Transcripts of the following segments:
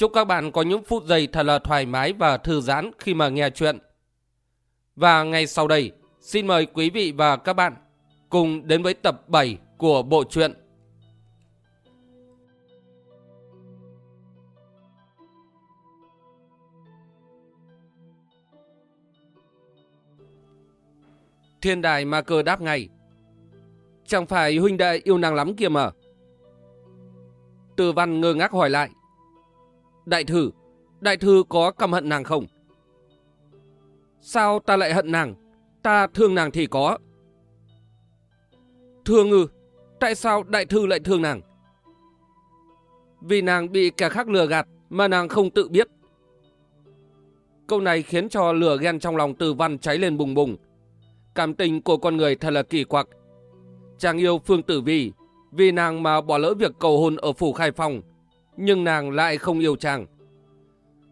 Chúc các bạn có những phút giây thật là thoải mái và thư giãn khi mà nghe chuyện. Và ngay sau đây, xin mời quý vị và các bạn cùng đến với tập 7 của bộ truyện. Thiên đài ma cơ đáp ngay. Chẳng phải huynh đệ yêu nàng lắm kia mà. Từ văn ngơ ngác hỏi lại. Đại thư, đại thư có căm hận nàng không? Sao ta lại hận nàng? Ta thương nàng thì có. Thương ư? Tại sao đại thư lại thương nàng? Vì nàng bị kẻ khác lừa gạt mà nàng không tự biết. Câu này khiến cho lửa ghen trong lòng từ văn cháy lên bùng bùng. Cảm tình của con người thật là kỳ quặc. Chàng yêu Phương Tử Vi vì nàng mà bỏ lỡ việc cầu hôn ở phủ Khai Phong nhưng nàng lại không yêu chàng.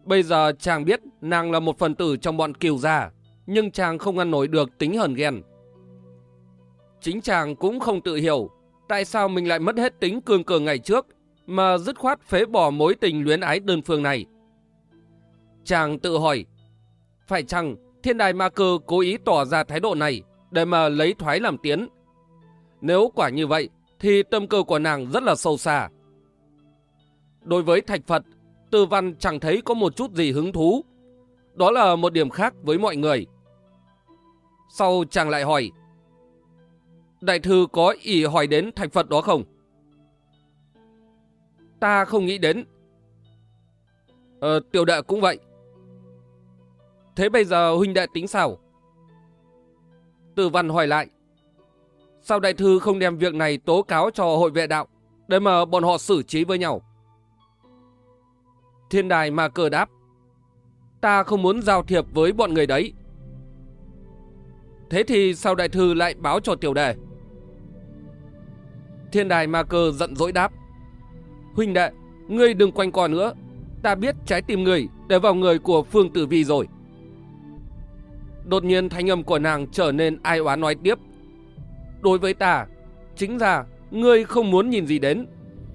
Bây giờ chàng biết nàng là một phần tử trong bọn kiều gia, nhưng chàng không ngăn nổi được tính hờn ghen. Chính chàng cũng không tự hiểu tại sao mình lại mất hết tính cương cường ngày trước mà dứt khoát phế bỏ mối tình luyến ái đơn phương này. Chàng tự hỏi, phải chăng thiên đài ma cơ cố ý tỏ ra thái độ này để mà lấy thoái làm tiến? Nếu quả như vậy, thì tâm cơ của nàng rất là sâu xa. Đối với thạch Phật, Tư Văn chẳng thấy có một chút gì hứng thú. Đó là một điểm khác với mọi người. Sau chàng lại hỏi, Đại thư có ý hỏi đến thạch Phật đó không? Ta không nghĩ đến. Ờ, tiểu đệ cũng vậy. Thế bây giờ huynh đệ tính sao? Tư Văn hỏi lại. Sao đại thư không đem việc này tố cáo cho hội vệ đạo để mà bọn họ xử trí với nhau? Thiên đài ma cơ đáp. Ta không muốn giao thiệp với bọn người đấy. Thế thì sao đại thư lại báo cho tiểu đề? Thiên đài ma cơ giận dỗi đáp. Huynh đệ, ngươi đừng quanh co nữa. Ta biết trái tim người để vào người của Phương Tử Vi rồi. Đột nhiên thanh âm của nàng trở nên ai oán nói tiếp. Đối với ta, chính ra ngươi không muốn nhìn gì đến.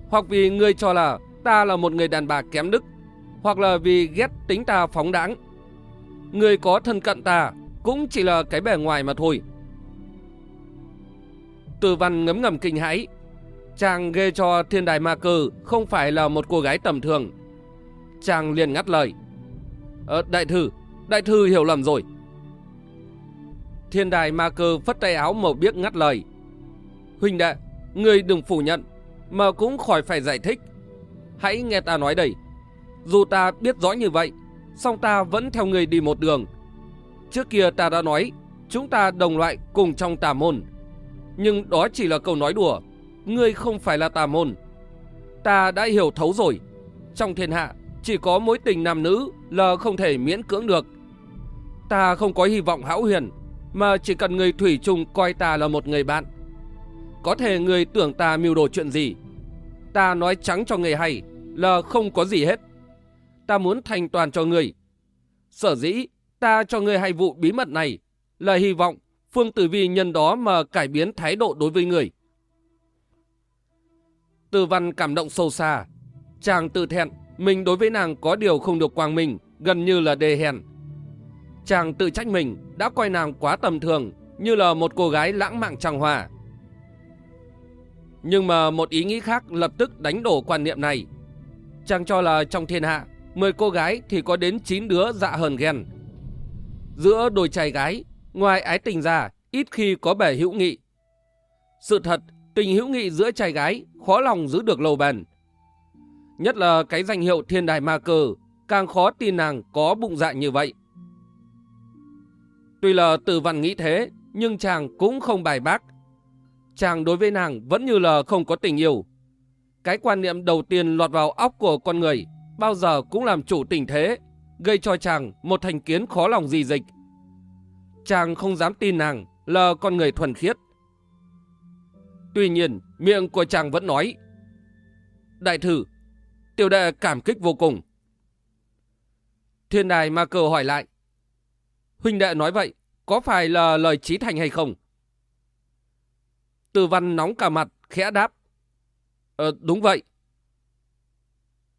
Hoặc vì ngươi cho là ta là một người đàn bà kém đức hoặc là vì ghét tính ta phóng đãng. Người có thân cận ta cũng chỉ là cái bề ngoài mà thôi. Từ văn ngấm ngầm kinh hãi. Chàng ghê cho thiên đài ma cừ không phải là một cô gái tầm thường. Chàng liền ngắt lời. Ờ, đại thư, đại thư hiểu lầm rồi. Thiên đài ma cơ phất tay áo màu biếc ngắt lời. Huynh đệ, người đừng phủ nhận, mà cũng khỏi phải giải thích. Hãy nghe ta nói đây. Dù ta biết rõ như vậy, song ta vẫn theo người đi một đường. Trước kia ta đã nói, chúng ta đồng loại cùng trong tà môn. Nhưng đó chỉ là câu nói đùa, ngươi không phải là tà môn. Ta đã hiểu thấu rồi, trong thiên hạ chỉ có mối tình nam nữ là không thể miễn cưỡng được. Ta không có hy vọng hão huyền, mà chỉ cần người thủy chung coi ta là một người bạn. Có thể người tưởng ta mưu đồ chuyện gì. Ta nói trắng cho người hay là không có gì hết ta muốn thành toàn cho người. Sở dĩ, ta cho người hay vụ bí mật này là hy vọng Phương Tử Vi nhân đó mà cải biến thái độ đối với người. Từ văn cảm động sâu xa. Chàng tự thẹn, mình đối với nàng có điều không được quang minh, gần như là đề hèn. Chàng tự trách mình đã coi nàng quá tầm thường, như là một cô gái lãng mạn trăng hòa. Nhưng mà một ý nghĩ khác lập tức đánh đổ quan niệm này. Chàng cho là trong thiên hạ 10 cô gái thì có đến 9 đứa dạ hờn ghen. Giữa đôi trai gái, ngoài ái tình ra, ít khi có bể hữu nghị. Sự thật, tình hữu nghị giữa trai gái khó lòng giữ được lâu bền. Nhất là cái danh hiệu thiên đài ma cờ càng khó tin nàng có bụng dạ như vậy. Tuy là từ văn nghĩ thế, nhưng chàng cũng không bài bác. Chàng đối với nàng vẫn như là không có tình yêu. Cái quan niệm đầu tiên lọt vào óc của con người bao giờ cũng làm chủ tình thế, gây cho chàng một thành kiến khó lòng gì dịch. Chàng không dám tin nàng là con người thuần khiết. Tuy nhiên, miệng của chàng vẫn nói. Đại thử, tiểu đệ cảm kích vô cùng. Thiên đài ma cờ hỏi lại. Huynh đệ nói vậy, có phải là lời trí thành hay không? Từ văn nóng cả mặt, khẽ đáp. Ờ, đúng vậy.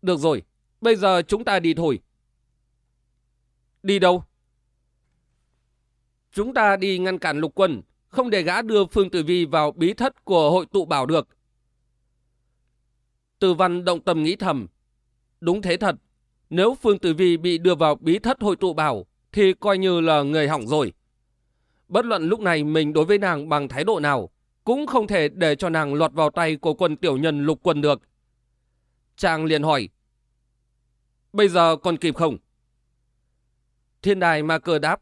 Được rồi, bây giờ chúng ta đi thôi. Đi đâu? Chúng ta đi ngăn cản lục quân, không để gã đưa Phương Tử Vi vào bí thất của hội tụ bảo được. Từ văn động tâm nghĩ thầm. Đúng thế thật, nếu Phương Tử Vi bị đưa vào bí thất hội tụ bảo, thì coi như là người hỏng rồi. Bất luận lúc này mình đối với nàng bằng thái độ nào, cũng không thể để cho nàng lọt vào tay của quân tiểu nhân lục quân được. Chàng liền hỏi, Bây giờ còn kịp không? Thiên đài ma cơ đáp,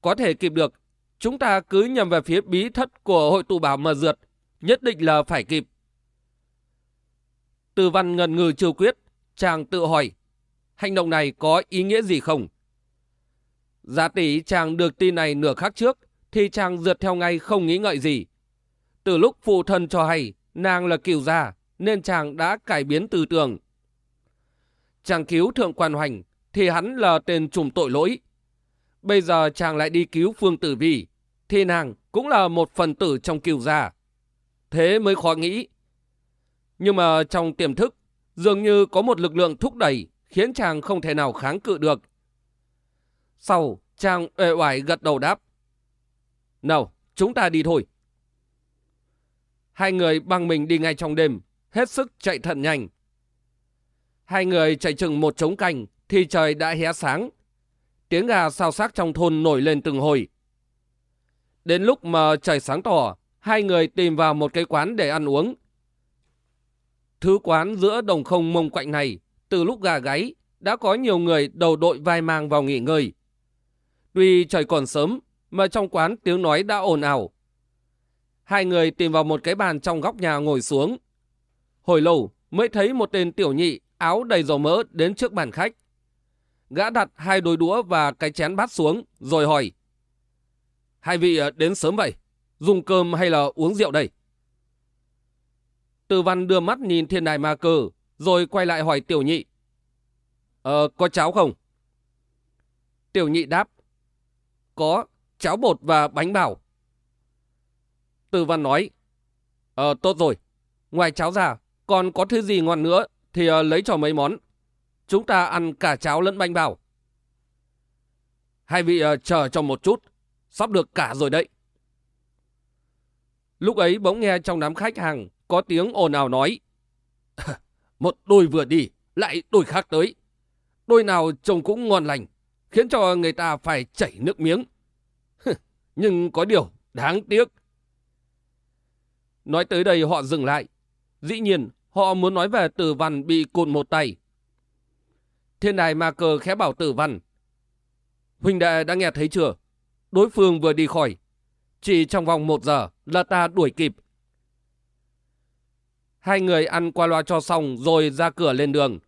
Có thể kịp được, chúng ta cứ nhầm về phía bí thất của hội tụ bảo mà dượt, nhất định là phải kịp. Từ văn ngần ngừ chưa quyết, chàng tự hỏi, hành động này có ý nghĩa gì không? Giá tỷ chàng được tin này nửa khắc trước, thì chàng dượt theo ngay không nghĩ ngợi gì. Từ lúc phụ thân cho hay nàng là kiều gia, nên chàng đã cải biến tư tưởng. Chàng cứu thượng quan hoành, thì hắn là tên trùm tội lỗi. Bây giờ chàng lại đi cứu phương tử vi, thì nàng cũng là một phần tử trong kiều gia. Thế mới khó nghĩ. Nhưng mà trong tiềm thức, dường như có một lực lượng thúc đẩy khiến chàng không thể nào kháng cự được. Sau, chàng uể oải gật đầu đáp. Nào, chúng ta đi thôi. Hai người băng mình đi ngay trong đêm, hết sức chạy thận nhanh. Hai người chạy chừng một trống canh thì trời đã hé sáng. Tiếng gà sao xác trong thôn nổi lên từng hồi. Đến lúc mà trời sáng tỏ, hai người tìm vào một cái quán để ăn uống. Thứ quán giữa đồng không mông quạnh này, từ lúc gà gáy, đã có nhiều người đầu đội vai mang vào nghỉ ngơi. Tuy trời còn sớm, mà trong quán tiếng nói đã ồn ào. Hai người tìm vào một cái bàn trong góc nhà ngồi xuống. Hồi lâu mới thấy một tên tiểu nhị áo đầy dầu mỡ đến trước bàn khách. Gã đặt hai đôi đũa và cái chén bát xuống rồi hỏi. Hai vị ờ, đến sớm vậy, dùng cơm hay là uống rượu đây? Từ văn đưa mắt nhìn thiên đài ma cơ, rồi quay lại hỏi tiểu nhị. Ờ, có cháo không? Tiểu nhị đáp. Có, cháo bột và bánh bảo. Từ văn nói. Ờ, tốt rồi. Ngoài cháo ra, còn có thứ gì ngon nữa thì uh, lấy cho mấy món. Chúng ta ăn cả cháo lẫn bánh bao Hai vị uh, chờ cho một chút, sắp được cả rồi đấy. Lúc ấy bỗng nghe trong đám khách hàng có tiếng ồn ào nói. một đôi vừa đi, lại đôi khác tới. Đôi nào trông cũng ngon lành, khiến cho người ta phải chảy nước miếng. Nhưng có điều đáng tiếc. Nói tới đây họ dừng lại. Dĩ nhiên, họ muốn nói về tử văn bị cụt một tay. Thiên đài ma cờ khẽ bảo tử văn. Huynh đệ đã nghe thấy chưa? Đối phương vừa đi khỏi. Chỉ trong vòng một giờ là ta đuổi kịp. Hai người ăn qua loa cho xong rồi ra cửa lên đường.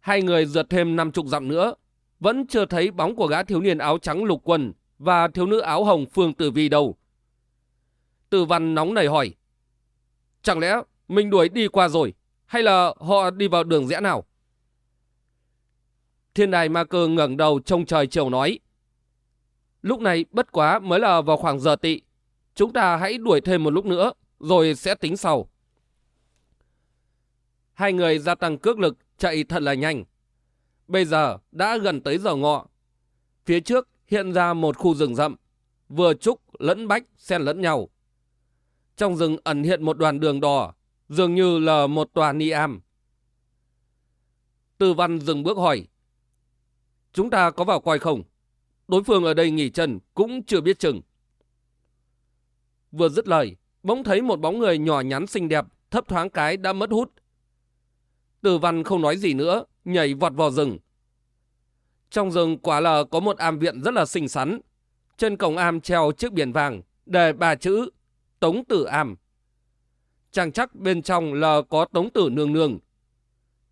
Hai người rượt thêm năm chục dặm nữa. Vẫn chưa thấy bóng của gã thiếu niên áo trắng lục quân và thiếu nữ áo hồng Phương Tử Vi đâu. Tử văn nóng nảy hỏi. Chẳng lẽ mình đuổi đi qua rồi, hay là họ đi vào đường rẽ nào? Thiên đài ma cơ ngẩng đầu trông trời chiều nói. Lúc này bất quá mới là vào khoảng giờ tị. Chúng ta hãy đuổi thêm một lúc nữa, rồi sẽ tính sau. Hai người gia tăng cước lực, chạy thật là nhanh. Bây giờ đã gần tới giờ ngọ. Phía trước hiện ra một khu rừng rậm, vừa trúc lẫn bách xen lẫn nhau. Trong rừng ẩn hiện một đoàn đường đỏ, dường như là một tòa ni am. Tư văn dừng bước hỏi. Chúng ta có vào coi không? Đối phương ở đây nghỉ chân cũng chưa biết chừng. Vừa dứt lời, bỗng thấy một bóng người nhỏ nhắn xinh đẹp, thấp thoáng cái đã mất hút. Từ văn không nói gì nữa, nhảy vọt vào rừng. Trong rừng quả là có một am viện rất là xinh xắn. Trên cổng am treo chiếc biển vàng, đề ba chữ Tống Tử Am. Chàng chắc bên trong là có Tống Tử Nương Nương.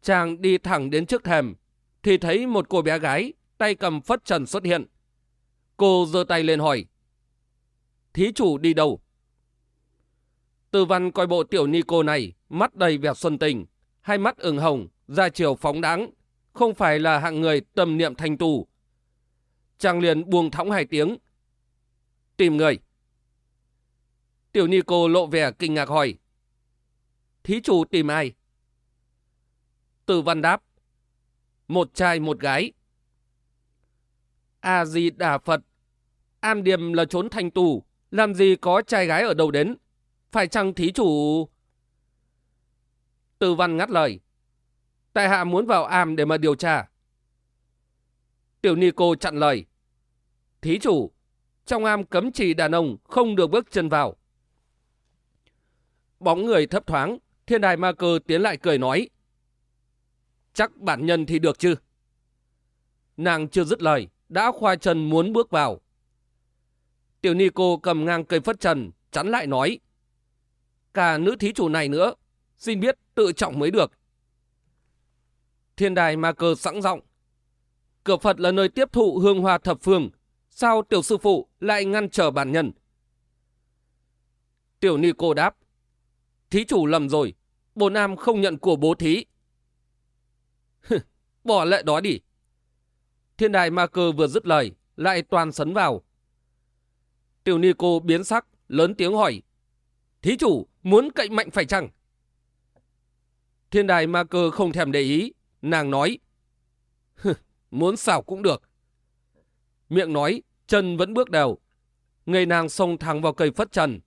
Chàng đi thẳng đến trước thềm, thì thấy một cô bé gái tay cầm phất trần xuất hiện. Cô giơ tay lên hỏi. Thí chủ đi đâu? tư văn coi bộ tiểu ni cô này, mắt đầy vẻ xuân tình, hai mắt ửng hồng, da chiều phóng đáng, không phải là hạng người tâm niệm thanh tù. Chàng liền buông thõng hai tiếng. Tìm người. Tiểu ni cô lộ vẻ kinh ngạc hỏi. Thí chủ tìm ai? Từ văn đáp. Một trai một gái. A-di-đà Phật. An Điềm là trốn thành tù. Làm gì có trai gái ở đâu đến? Phải chăng thí chủ... Từ văn ngắt lời. Tại hạ muốn vào am để mà điều tra. Tiểu ni cô chặn lời. Thí chủ, trong am cấm chỉ đàn ông không được bước chân vào. Bóng người thấp thoáng, thiên đài ma cơ tiến lại cười nói. Chắc bản nhân thì được chứ? Nàng chưa dứt lời, đã khoa chân muốn bước vào. Tiểu ni cô cầm ngang cây phất trần, chắn lại nói. Cả nữ thí chủ này nữa, xin biết tự trọng mới được. Thiên đài ma cơ sẵn giọng Cửa Phật là nơi tiếp thụ hương hoa thập phương. Sao tiểu sư phụ lại ngăn trở bản nhân? Tiểu ni cô đáp. Thí chủ lầm rồi. Bồ Nam không nhận của bố thí. Bỏ lệ đó đi. Thiên đài ma cơ vừa dứt lời, lại toàn sấn vào. Tiểu ni cô biến sắc, lớn tiếng hỏi. Thí chủ, muốn cậy mạnh phải chăng? Thiên đài ma cơ không thèm để ý, nàng nói. muốn xảo cũng được. Miệng nói, chân vẫn bước đều. Người nàng xông thẳng vào cây phất trần.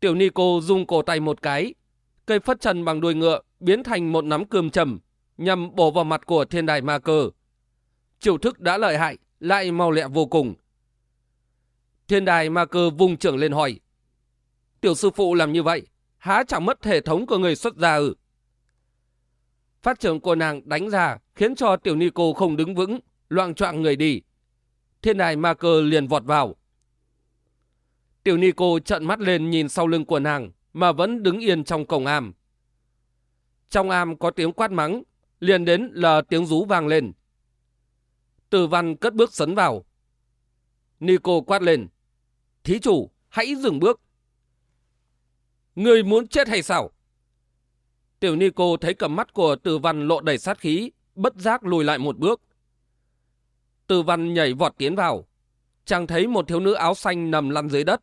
Tiểu ni cô dùng cổ tay một cái. Cây phất trần bằng đuôi ngựa biến thành một nắm cườm trầm nhằm bổ vào mặt của thiên đài ma cơ. Chiều thức đã lợi hại, lại mau lẹ vô cùng. Thiên đài ma cơ vùng trưởng lên hỏi. Tiểu sư phụ làm như vậy, há chẳng mất hệ thống của người xuất gia ư? Phát trưởng của nàng đánh ra khiến cho tiểu ni cô không đứng vững, loạn trọng người đi. Thiên đài ma cơ liền vọt vào. Tiểu Nico trợn mắt lên nhìn sau lưng của nàng mà vẫn đứng yên trong cổng am. Trong am có tiếng quát mắng, liền đến là tiếng rú vang lên. Từ văn cất bước sấn vào. Nico quát lên. Thí chủ, hãy dừng bước. Người muốn chết hay sao? Tiểu Nico thấy cầm mắt của từ văn lộ đầy sát khí, bất giác lùi lại một bước. Từ văn nhảy vọt tiến vào. Chàng thấy một thiếu nữ áo xanh nằm lăn dưới đất.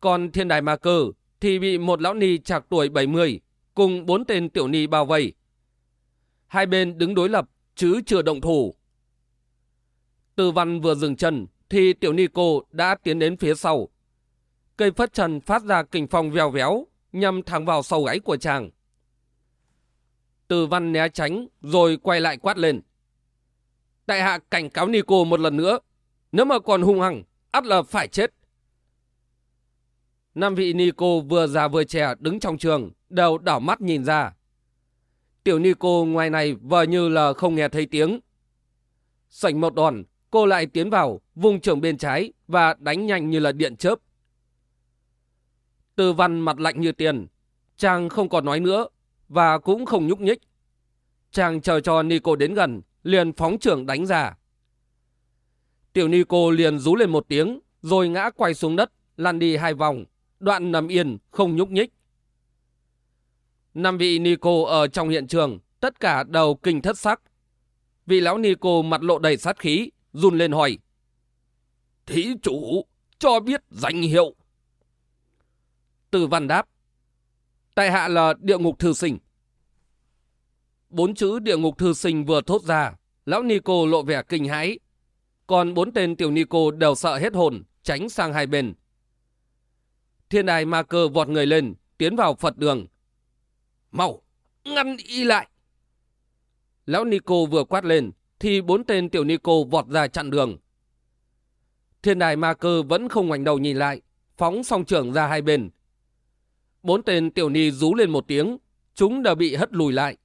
Còn thiên đài ma cơ thì bị một lão ni chạc tuổi 70 cùng bốn tên tiểu ni bao vây. Hai bên đứng đối lập, chứ chưa động thủ. Từ văn vừa dừng chân thì tiểu ni cô đã tiến đến phía sau. Cây phất trần phát ra kình phong vèo véo nhằm thẳng vào sầu gáy của chàng. Từ văn né tránh rồi quay lại quát lên. Đại hạ cảnh cáo Nico một lần nữa. Nếu mà còn hung hăng, ắt là phải chết. Năm vị Nico vừa già vừa trẻ đứng trong trường, đều đảo mắt nhìn ra. Tiểu Nico ngoài này vờ như là không nghe thấy tiếng. Sảnh một đòn, cô lại tiến vào, vùng trường bên trái và đánh nhanh như là điện chớp. Tư văn mặt lạnh như tiền. Chàng không còn nói nữa và cũng không nhúc nhích. Chàng chờ cho Nico đến gần, liền phóng trưởng đánh ra. Tiểu Nico liền rú lên một tiếng, rồi ngã quay xuống đất, lăn đi hai vòng, đoạn nằm yên, không nhúc nhích. Năm vị Nico ở trong hiện trường, tất cả đầu kinh thất sắc. Vị lão Nico mặt lộ đầy sát khí, run lên hỏi. Thí chủ, cho biết danh hiệu. Từ văn đáp. Tại hạ là địa ngục thư sinh. Bốn chữ địa ngục thư sinh vừa thốt ra, lão Nico lộ vẻ kinh hãi. Còn bốn tên tiểu Nico đều sợ hết hồn, tránh sang hai bên. Thiên đài ma cơ vọt người lên, tiến vào Phật đường. Mau, ngăn y lại. Lão Nico vừa quát lên, thì bốn tên tiểu Nico vọt ra chặn đường. Thiên đài ma cơ vẫn không ngoảnh đầu nhìn lại, phóng song trưởng ra hai bên. Bốn tên tiểu ni rú lên một tiếng, chúng đã bị hất lùi lại.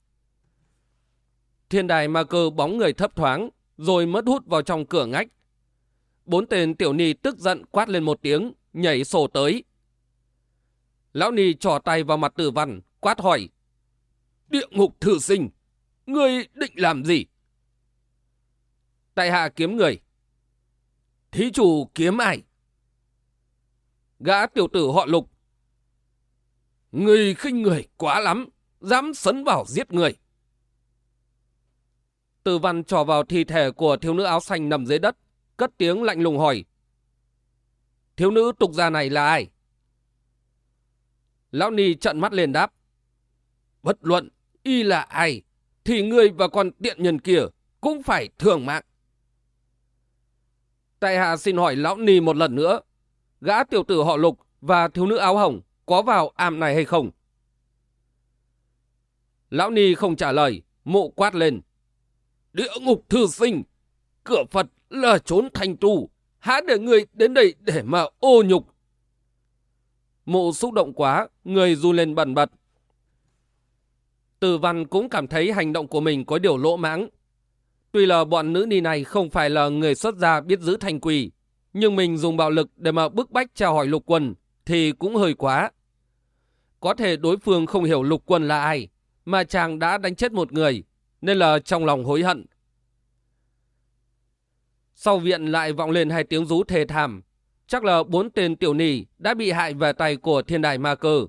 Thiên đài ma cơ bóng người thấp thoáng, rồi mất hút vào trong cửa ngách. Bốn tên tiểu ni tức giận quát lên một tiếng, nhảy sổ tới. Lão ni trò tay vào mặt tử văn, quát hỏi. Địa ngục thử sinh, ngươi định làm gì? tại hạ kiếm người. Thí chủ kiếm ai? Gã tiểu tử họ lục. Người khinh người quá lắm, dám sấn vào giết người. Từ văn trò vào thi thể của thiếu nữ áo xanh nằm dưới đất, cất tiếng lạnh lùng hỏi. Thiếu nữ tục gia này là ai? Lão Ni trận mắt lên đáp. Bất luận, y là ai, thì người và con tiện nhân kia cũng phải thường mạng. Tại hạ xin hỏi lão Ni một lần nữa, gã tiểu tử họ lục và thiếu nữ áo hồng có vào am này hay không? Lão Ni không trả lời, mụ quát lên. Địa ngục thư sinh, cửa Phật là trốn thành tù, há để người đến đây để mà ô nhục. Mụ xúc động quá, người du lên bần bật. Từ văn cũng cảm thấy hành động của mình có điều lỗ mãng. Tuy là bọn nữ ni này không phải là người xuất gia biết giữ thành quỷ, nhưng mình dùng bạo lực để mà bức bách chào hỏi lục quân thì cũng hơi quá. Có thể đối phương không hiểu lục quân là ai, mà chàng đã đánh chết một người, nên là trong lòng hối hận. Sau viện lại vọng lên hai tiếng rú thề thảm, chắc là bốn tên tiểu nì đã bị hại về tay của thiên đài ma cơ.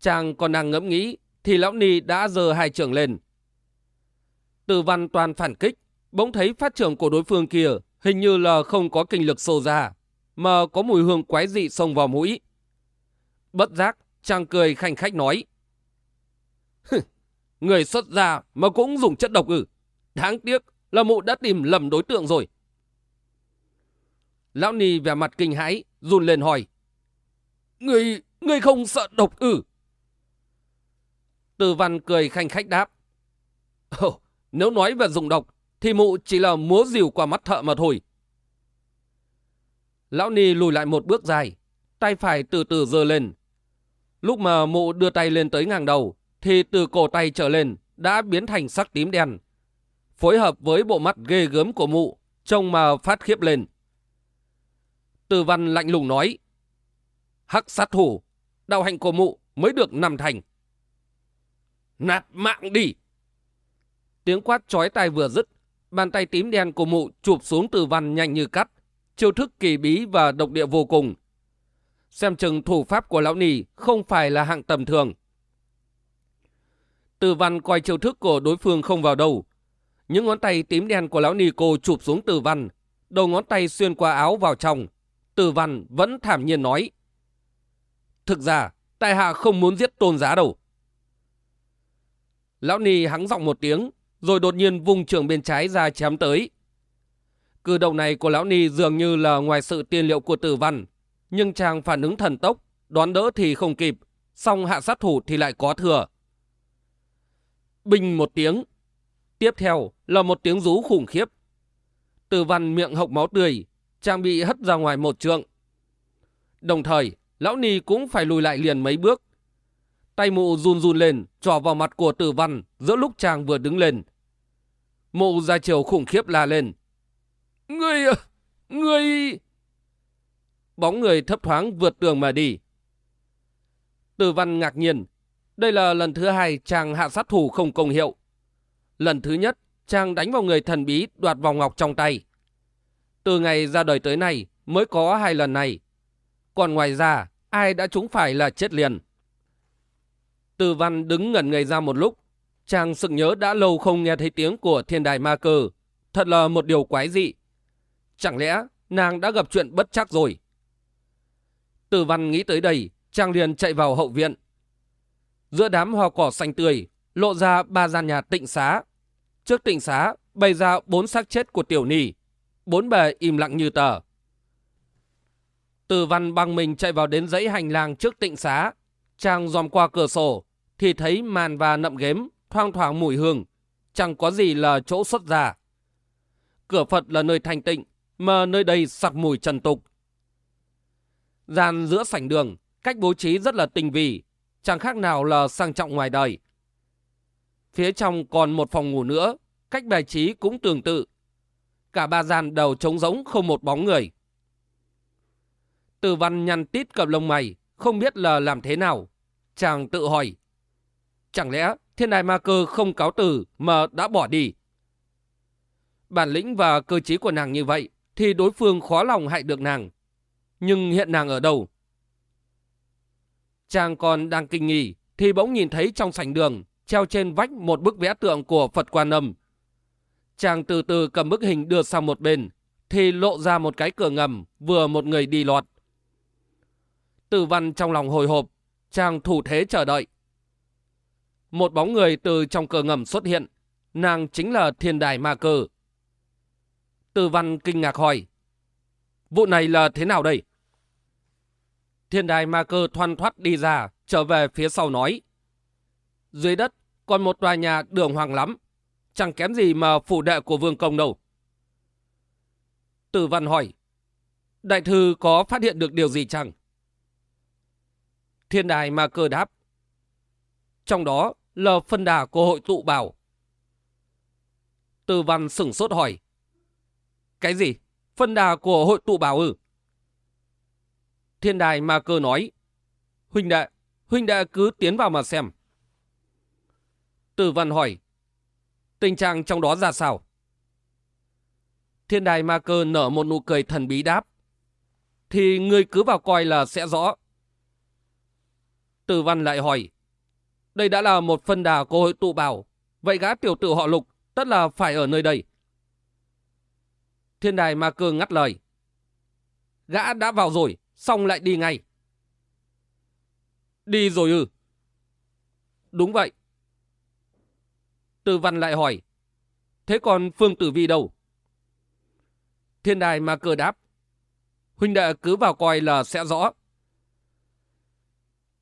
Chàng còn đang ngẫm nghĩ, thì lão ni đã giơ hai trường lên. Từ văn toàn phản kích, bỗng thấy phát trưởng của đối phương kia hình như là không có kinh lực sâu ra, mà có mùi hương quái dị xông vào mũi. Bất giác, chàng cười khanh khách nói. Người xuất ra mà cũng dùng chất độc ư. Đáng tiếc là mụ đã tìm lầm đối tượng rồi. Lão Ni vẻ mặt kinh hãi, run lên hỏi. Người, người không sợ độc ư? Từ văn cười khanh khách đáp. Ồ, nếu nói về dùng độc, thì mụ chỉ là múa dìu qua mắt thợ mà thôi. Lão Ni lùi lại một bước dài, tay phải từ từ dơ lên. Lúc mà mụ đưa tay lên tới ngang đầu, thì từ cổ tay trở lên đã biến thành sắc tím đen. Phối hợp với bộ mắt ghê gớm của mụ, trông mà phát khiếp lên. Từ văn lạnh lùng nói, Hắc sát thủ, đạo hạnh của mụ mới được nằm thành. Nạt mạng đi! Tiếng quát chói tai vừa dứt, bàn tay tím đen của mụ chụp xuống từ văn nhanh như cắt, chiêu thức kỳ bí và độc địa vô cùng. Xem chừng thủ pháp của lão nì không phải là hạng tầm thường. Từ văn coi chiêu thức của đối phương không vào đâu. Những ngón tay tím đen của lão nì cô chụp xuống từ văn, đầu ngón tay xuyên qua áo vào trong. Từ văn vẫn thảm nhiên nói. Thực ra, tại hạ không muốn giết tôn giá đâu. Lão Ni hắng giọng một tiếng, rồi đột nhiên vùng trường bên trái ra chém tới. Cử động này của Lão Ni dường như là ngoài sự tiên liệu của tử văn, nhưng chàng phản ứng thần tốc, đoán đỡ thì không kịp, song hạ sát thủ thì lại có thừa. Bình một tiếng, tiếp theo là một tiếng rú khủng khiếp. từ văn miệng hộc máu tươi, chàng bị hất ra ngoài một trượng. Đồng thời, Lão Ni cũng phải lùi lại liền mấy bước, Tay mụ run run lên, trò vào mặt của tử văn giữa lúc chàng vừa đứng lên. Mụ ra chiều khủng khiếp la lên. Người... Người... Bóng người thấp thoáng vượt tường mà đi. Tử văn ngạc nhiên. Đây là lần thứ hai chàng hạ sát thủ không công hiệu. Lần thứ nhất, chàng đánh vào người thần bí đoạt vòng ngọc trong tay. Từ ngày ra đời tới nay mới có hai lần này. Còn ngoài ra, ai đã trúng phải là chết liền. Từ văn đứng ngẩn người ra một lúc. Chàng sực nhớ đã lâu không nghe thấy tiếng của thiên đài ma cơ. Thật là một điều quái dị. Chẳng lẽ nàng đã gặp chuyện bất chắc rồi? Từ văn nghĩ tới đây, chàng liền chạy vào hậu viện. Giữa đám hoa cỏ xanh tươi, lộ ra ba gian nhà tịnh xá. Trước tịnh xá, bày ra bốn xác chết của tiểu nì. Bốn bề im lặng như tờ. Từ văn băng mình chạy vào đến dãy hành lang trước tịnh xá. Chàng dòm qua cửa sổ, thì thấy màn và nậm ghém, thoang thoảng mùi hương, chẳng có gì là chỗ xuất ra. Cửa Phật là nơi thanh tịnh, mà nơi đây sặc mùi trần tục. Gian giữa sảnh đường, cách bố trí rất là tinh vi, chẳng khác nào là sang trọng ngoài đời. Phía trong còn một phòng ngủ nữa, cách bài trí cũng tương tự. Cả ba gian đầu trống rỗng không một bóng người. Từ văn nhăn tít cặp lông mày, không biết là làm thế nào. Chàng tự hỏi, Chẳng lẽ thiên đài ma cơ không cáo từ mà đã bỏ đi? Bản lĩnh và cơ trí của nàng như vậy thì đối phương khó lòng hại được nàng. Nhưng hiện nàng ở đâu? Chàng còn đang kinh nghỉ thì bỗng nhìn thấy trong sảnh đường treo trên vách một bức vẽ tượng của Phật Quan Âm. Chàng từ từ cầm bức hình đưa sang một bên thì lộ ra một cái cửa ngầm vừa một người đi lọt. Tử văn trong lòng hồi hộp, chàng thủ thế chờ đợi. Một bóng người từ trong cửa ngầm xuất hiện, nàng chính là thiên đài ma cơ. Tử văn kinh ngạc hỏi, vụ này là thế nào đây? Thiên đài ma cơ thoăn thoắt đi ra, trở về phía sau nói. Dưới đất còn một tòa nhà đường hoàng lắm, chẳng kém gì mà phủ đệ của vương công đâu. Tử văn hỏi, đại thư có phát hiện được điều gì chăng? Thiên đài ma cơ đáp. Trong đó là phân đà của hội tụ bảo. Tử văn sửng sốt hỏi. Cái gì? Phân đà của hội tụ bảo ư? Thiên đài ma cơ nói. Huynh đệ, huynh đệ cứ tiến vào mà xem. Tử văn hỏi. Tình trạng trong đó ra sao? Thiên đài ma cơ nở một nụ cười thần bí đáp. Thì ngươi cứ vào coi là sẽ rõ. Tử văn lại hỏi. Đây đã là một phân đà của hội tụ bảo. Vậy gã tiểu tử họ lục tất là phải ở nơi đây. Thiên đài ma cơ ngắt lời. Gã đã vào rồi, xong lại đi ngay. Đi rồi ư? Đúng vậy. Tư văn lại hỏi. Thế còn Phương Tử Vi đâu? Thiên đài ma cơ đáp. Huynh đệ cứ vào coi là sẽ rõ.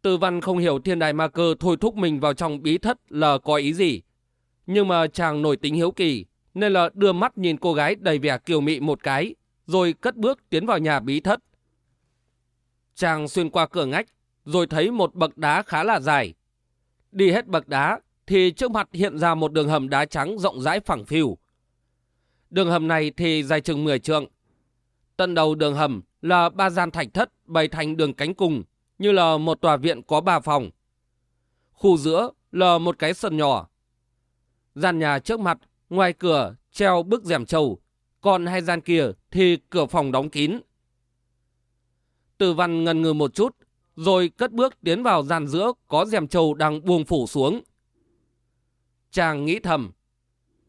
Tư văn không hiểu thiên đài ma cơ thôi thúc mình vào trong bí thất là có ý gì. Nhưng mà chàng nổi tính hiếu kỳ, nên là đưa mắt nhìn cô gái đầy vẻ kiều mị một cái, rồi cất bước tiến vào nhà bí thất. Chàng xuyên qua cửa ngách, rồi thấy một bậc đá khá là dài. Đi hết bậc đá, thì trước mặt hiện ra một đường hầm đá trắng rộng rãi phẳng phiu. Đường hầm này thì dài chừng 10 trượng. Tận đầu đường hầm là ba gian thạch thất bày thành đường cánh cùng, như là một tòa viện có ba phòng. Khu giữa là một cái sân nhỏ. Gian nhà trước mặt, ngoài cửa treo bức rèm trầu, còn hai gian kia thì cửa phòng đóng kín. Tử văn ngần ngừ một chút, rồi cất bước tiến vào gian giữa có rèm trầu đang buông phủ xuống. Chàng nghĩ thầm,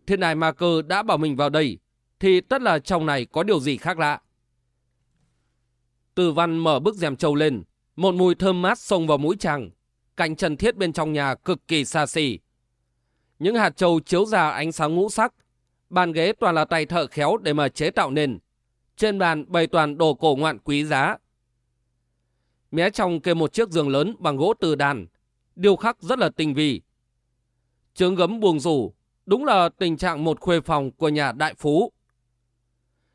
thiên đài ma cơ đã bảo mình vào đây, thì tất là trong này có điều gì khác lạ. Tử văn mở bức rèm trầu lên, một mùi thơm mát xông vào mũi chàng, cạnh trần thiết bên trong nhà cực kỳ xa xỉ. Những hạt trầu chiếu ra ánh sáng ngũ sắc, bàn ghế toàn là tay thợ khéo để mà chế tạo nên. Trên bàn bày toàn đồ cổ ngoạn quý giá. Mé trong kê một chiếc giường lớn bằng gỗ từ đàn, điêu khắc rất là tinh vi. Trướng gấm buông rủ, đúng là tình trạng một khuê phòng của nhà đại phú.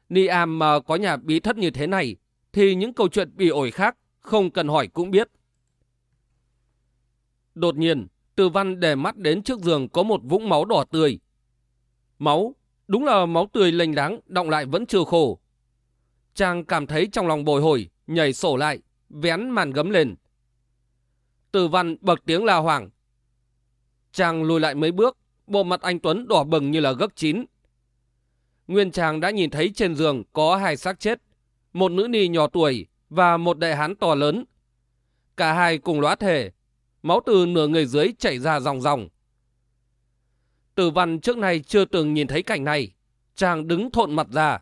Ni Am mà có nhà bí thất như thế này, thì những câu chuyện bị ổi khác, không cần hỏi cũng biết. Đột nhiên, Từ Văn để mắt đến trước giường có một vũng máu đỏ tươi. Máu, đúng là máu tươi lênh láng, động lại vẫn chưa khô. Chàng cảm thấy trong lòng bồi hồi, nhảy sổ lại, vén màn gấm lên. Từ Văn bật tiếng la hoảng. Chàng lùi lại mấy bước, bộ mặt anh Tuấn đỏ bừng như là gấc chín. Nguyên chàng đã nhìn thấy trên giường có hai xác chết, một nữ ni nhỏ tuổi và một đại hán to lớn. Cả hai cùng lóa thể, máu từ nửa người dưới chảy ra dòng dòng. Tử văn trước nay chưa từng nhìn thấy cảnh này, chàng đứng thộn mặt ra.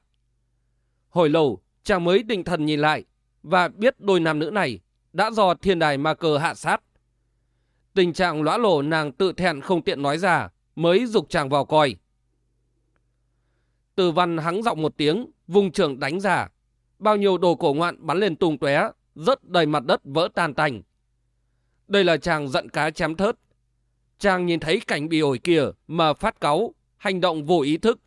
Hồi lâu, chàng mới định thần nhìn lại và biết đôi nam nữ này đã do thiên đài ma cơ hạ sát. Tình trạng lõa lổ nàng tự thẹn không tiện nói ra, mới dục chàng vào coi. Từ văn hắng giọng một tiếng, vùng trường đánh ra. Bao nhiêu đồ cổ ngoạn bắn lên tung tóe, rất đầy mặt đất vỡ tan tành. Đây là chàng giận cá chém thớt. Chàng nhìn thấy cảnh bị ổi kia mà phát cáu, hành động vô ý thức.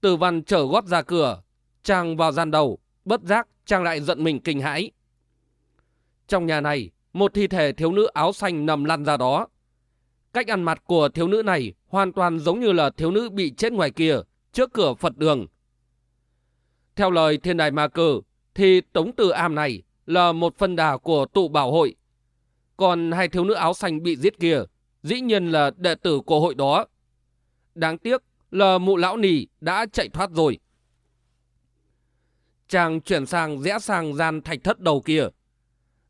Từ văn trở gót ra cửa, chàng vào gian đầu, bất giác chàng lại giận mình kinh hãi. Trong nhà này, một thi thể thiếu nữ áo xanh nằm lăn ra đó. Cách ăn mặt của thiếu nữ này hoàn toàn giống như là thiếu nữ bị chết ngoài kia, trước cửa Phật đường. Theo lời thiên đài ma cơ, thì tống từ am này là một phân đà của tụ bảo hội. Còn hai thiếu nữ áo xanh bị giết kia, dĩ nhiên là đệ tử của hội đó. Đáng tiếc là mụ lão nì đã chạy thoát rồi. Chàng chuyển sang rẽ sang gian thạch thất đầu kia.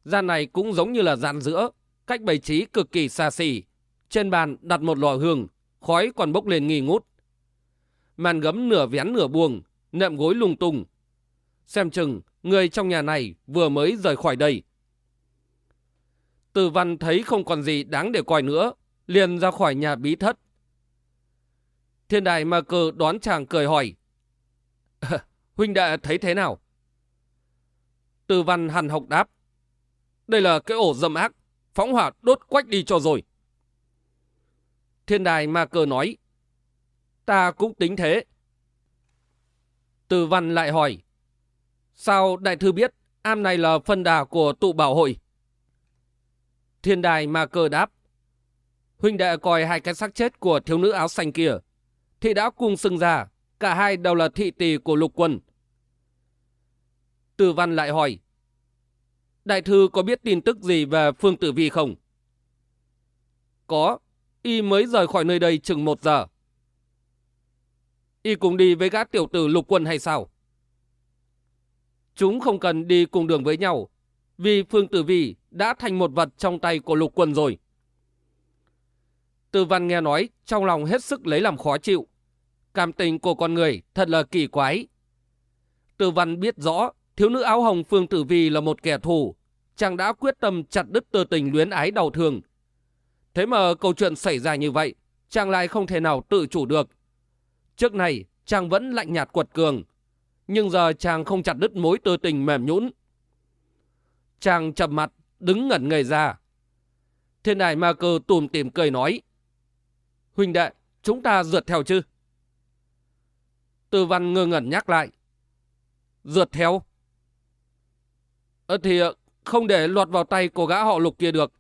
Gian này cũng giống như là gian giữa, cách bày trí cực kỳ xa xỉ. Trên bàn đặt một lò hương, khói còn bốc lên nghi ngút. Màn gấm nửa vén nửa buông, nệm gối lung tung. Xem chừng, người trong nhà này vừa mới rời khỏi đây. Từ văn thấy không còn gì đáng để coi nữa, liền ra khỏi nhà bí thất. Thiên đài ma cơ đón chàng cười hỏi. Huynh đệ thấy thế nào? Từ văn hằn học đáp. Đây là cái ổ dâm ác, phóng hỏa đốt quách đi cho rồi. Thiên đài ma cơ nói. Ta cũng tính thế. Từ văn lại hỏi. Sao đại thư biết am này là phân đà của tụ bảo hội? Thiên đài ma cơ đáp. Huynh đệ coi hai cái xác chết của thiếu nữ áo xanh kia. Thì đã cùng sưng ra, cả hai đều là thị tỷ của lục quân. Từ văn lại hỏi. Đại thư có biết tin tức gì về Phương Tử Vi không? Có, y mới rời khỏi nơi đây chừng một giờ. Y cùng đi với gã tiểu tử lục quân hay sao? Chúng không cần đi cùng đường với nhau, vì Phương Tử Vi đã thành một vật trong tay của lục quân rồi. Từ văn nghe nói, trong lòng hết sức lấy làm khó chịu. Cảm tình của con người thật là kỳ quái. Từ văn biết rõ, thiếu nữ áo hồng Phương Tử Vi là một kẻ thù. Chàng đã quyết tâm chặt đứt tơ tình luyến ái đau thương. Thế mà câu chuyện xảy ra như vậy, chàng lại không thể nào tự chủ được. Trước này, chàng vẫn lạnh nhạt quật cường. Nhưng giờ chàng không chặt đứt mối tơ tình mềm nhũn. Chàng chậm mặt, đứng ngẩn người ra. Thiên Đại ma cơ tùm tìm cười nói. Huynh đệ, chúng ta rượt theo chứ? Tư văn ngơ ngẩn nhắc lại. Rượt theo? Ờ thì ờ, không để lọt vào tay của gã họ lục kia được.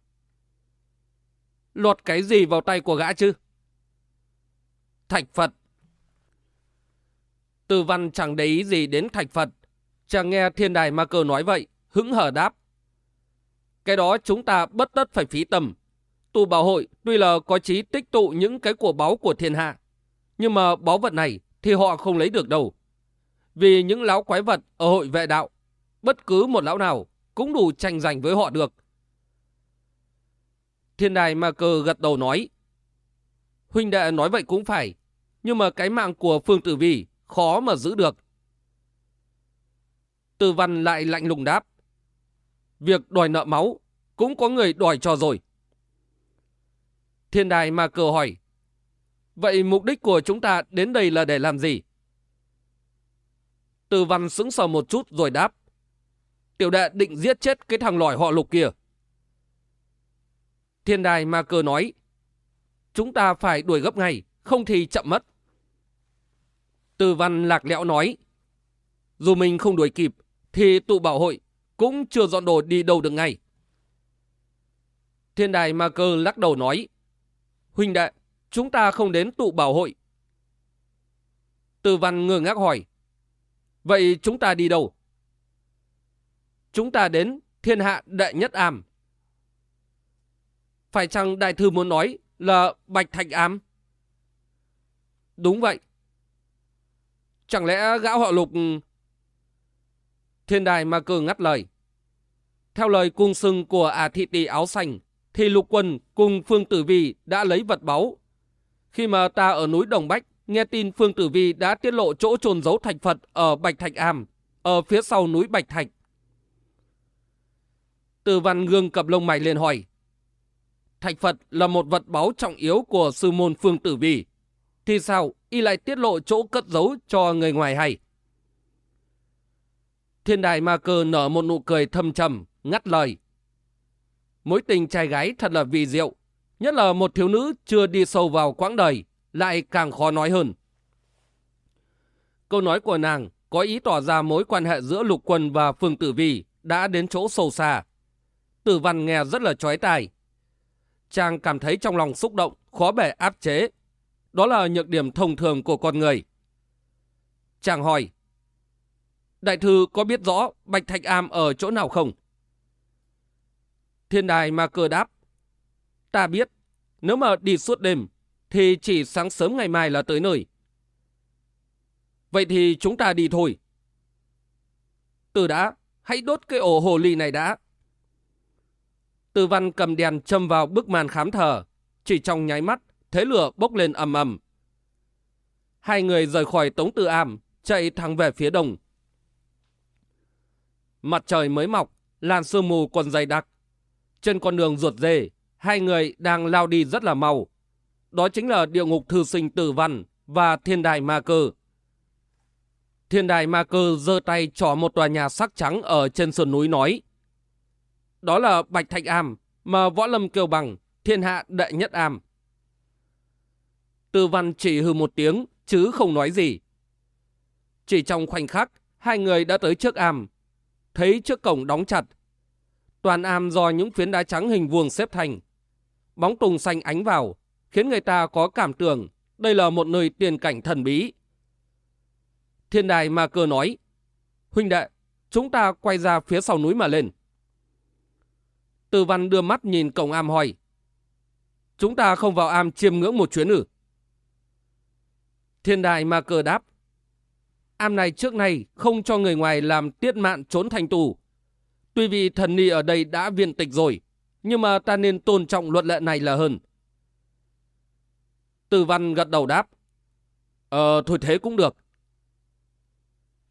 Lọt cái gì vào tay của gã chứ? Thạch Phật. Tư văn chẳng để ý gì đến thạch Phật. Chàng nghe thiên đài ma cơ nói vậy, hững hở đáp. Cái đó chúng ta bất tất phải phí tầm. Tù bảo hội tuy là có chí tích tụ những cái của báu của thiên hạ. Nhưng mà báu vật này thì họ không lấy được đâu. Vì những lão quái vật ở hội vệ đạo, bất cứ một lão nào cũng đủ tranh giành với họ được. Thiên đài ma cơ gật đầu nói. Huynh đệ nói vậy cũng phải, nhưng mà cái mạng của Phương Tử Vi khó mà giữ được. Từ văn lại lạnh lùng đáp. Việc đòi nợ máu cũng có người đòi cho rồi. Thiên đài ma cơ hỏi. Vậy mục đích của chúng ta đến đây là để làm gì? Từ văn sững sờ một chút rồi đáp. Tiểu đệ định giết chết cái thằng lòi họ lục kia. Thiên đài ma cơ nói. Chúng ta phải đuổi gấp ngay, không thì chậm mất. Từ văn lạc lẽo nói. Dù mình không đuổi kịp, thì tụ bảo hội cũng chưa dọn đồ đi đâu được ngay. Thiên đài ma cơ lắc đầu nói. Huynh đệ, chúng ta không đến tụ bảo hội. Từ văn ngơ ngác hỏi. Vậy chúng ta đi đâu? Chúng ta đến thiên hạ đệ nhất am. Phải chăng đại thư muốn nói là bạch thạch am? Đúng vậy. Chẳng lẽ gã họ lục... Thiên đài ma cơ ngắt lời. Theo lời cung sưng của ả thị tỷ áo xanh, thì lục quân cùng Phương Tử Vi đã lấy vật báu. Khi mà ta ở núi Đồng Bách nghe tin Phương Tử Vi đã tiết lộ chỗ trồn giấu thạch Phật ở Bạch Thạch Am, ở phía sau núi Bạch Thạch. Từ văn gương cặp lông mày lên hỏi. Thạch Phật là một vật báu trọng yếu của sư môn Phương Tử Vi. Thì sao y lại tiết lộ chỗ cất giấu cho người ngoài hay? Thiên đài ma cơ nở một nụ cười thâm trầm, ngắt lời. Mối tình trai gái thật là vì diệu, nhất là một thiếu nữ chưa đi sâu vào quãng đời, lại càng khó nói hơn. Câu nói của nàng có ý tỏ ra mối quan hệ giữa lục quân và phương tử vi đã đến chỗ sâu xa. Tử văn nghe rất là chói tai. Chàng cảm thấy trong lòng xúc động, khó bể áp chế. Đó là nhược điểm thông thường của con người. Chàng hỏi, Đại thư có biết rõ Bạch Thạch Am ở chỗ nào không? Thiên đài mà cờ đáp. Ta biết, nếu mà đi suốt đêm, thì chỉ sáng sớm ngày mai là tới nơi. Vậy thì chúng ta đi thôi. Từ đã, hãy đốt cái ổ hồ ly này đã. Từ văn cầm đèn châm vào bức màn khám thờ. Chỉ trong nháy mắt, thế lửa bốc lên ầm ầm. Hai người rời khỏi tống tự am, chạy thẳng về phía đông. Mặt trời mới mọc, làn sương mù còn dày đặc. Trên con đường ruột dê, hai người đang lao đi rất là mau. Đó chính là địa ngục thư sinh tử văn và thiên đài ma cơ. Thiên đài ma cơ giơ tay trỏ một tòa nhà sắc trắng ở trên sườn núi nói. Đó là Bạch Thạch Am mà Võ Lâm kêu bằng thiên hạ đệ nhất am. Tư văn chỉ hừ một tiếng chứ không nói gì. Chỉ trong khoảnh khắc, hai người đã tới trước am. Thấy trước cổng đóng chặt. Toàn am do những phiến đá trắng hình vuông xếp thành. Bóng tùng xanh ánh vào, khiến người ta có cảm tưởng đây là một nơi tiền cảnh thần bí. Thiên đài ma cơ nói, huynh đệ, chúng ta quay ra phía sau núi mà lên. Từ văn đưa mắt nhìn cổng am hỏi, chúng ta không vào am chiêm ngưỡng một chuyến ử. Thiên đài ma cơ đáp, am này trước nay không cho người ngoài làm tiết mạn trốn thành tù. Tuy vì thần ni ở đây đã viên tịch rồi, nhưng mà ta nên tôn trọng luật lệ này là hơn. Từ văn gật đầu đáp. Ờ, thôi thế cũng được.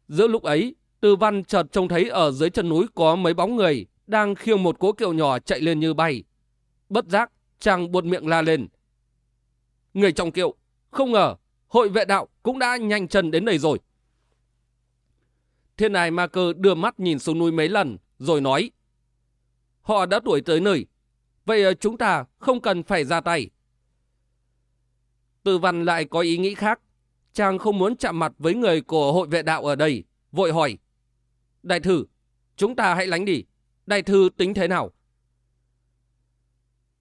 Giữa lúc ấy, Từ văn chợt trông thấy ở dưới chân núi có mấy bóng người đang khiêng một cố kiệu nhỏ chạy lên như bay. Bất giác, chàng buột miệng la lên. Người trong kiệu, không ngờ, hội vệ đạo cũng đã nhanh chân đến đây rồi. Thiên đài ma cơ đưa mắt nhìn xuống núi mấy lần, rồi nói. Họ đã tuổi tới nơi, vậy ờ, chúng ta không cần phải ra tay. Từ văn lại có ý nghĩ khác. Chàng không muốn chạm mặt với người của hội vệ đạo ở đây, vội hỏi. Đại thư, chúng ta hãy lánh đi. Đại thư tính thế nào?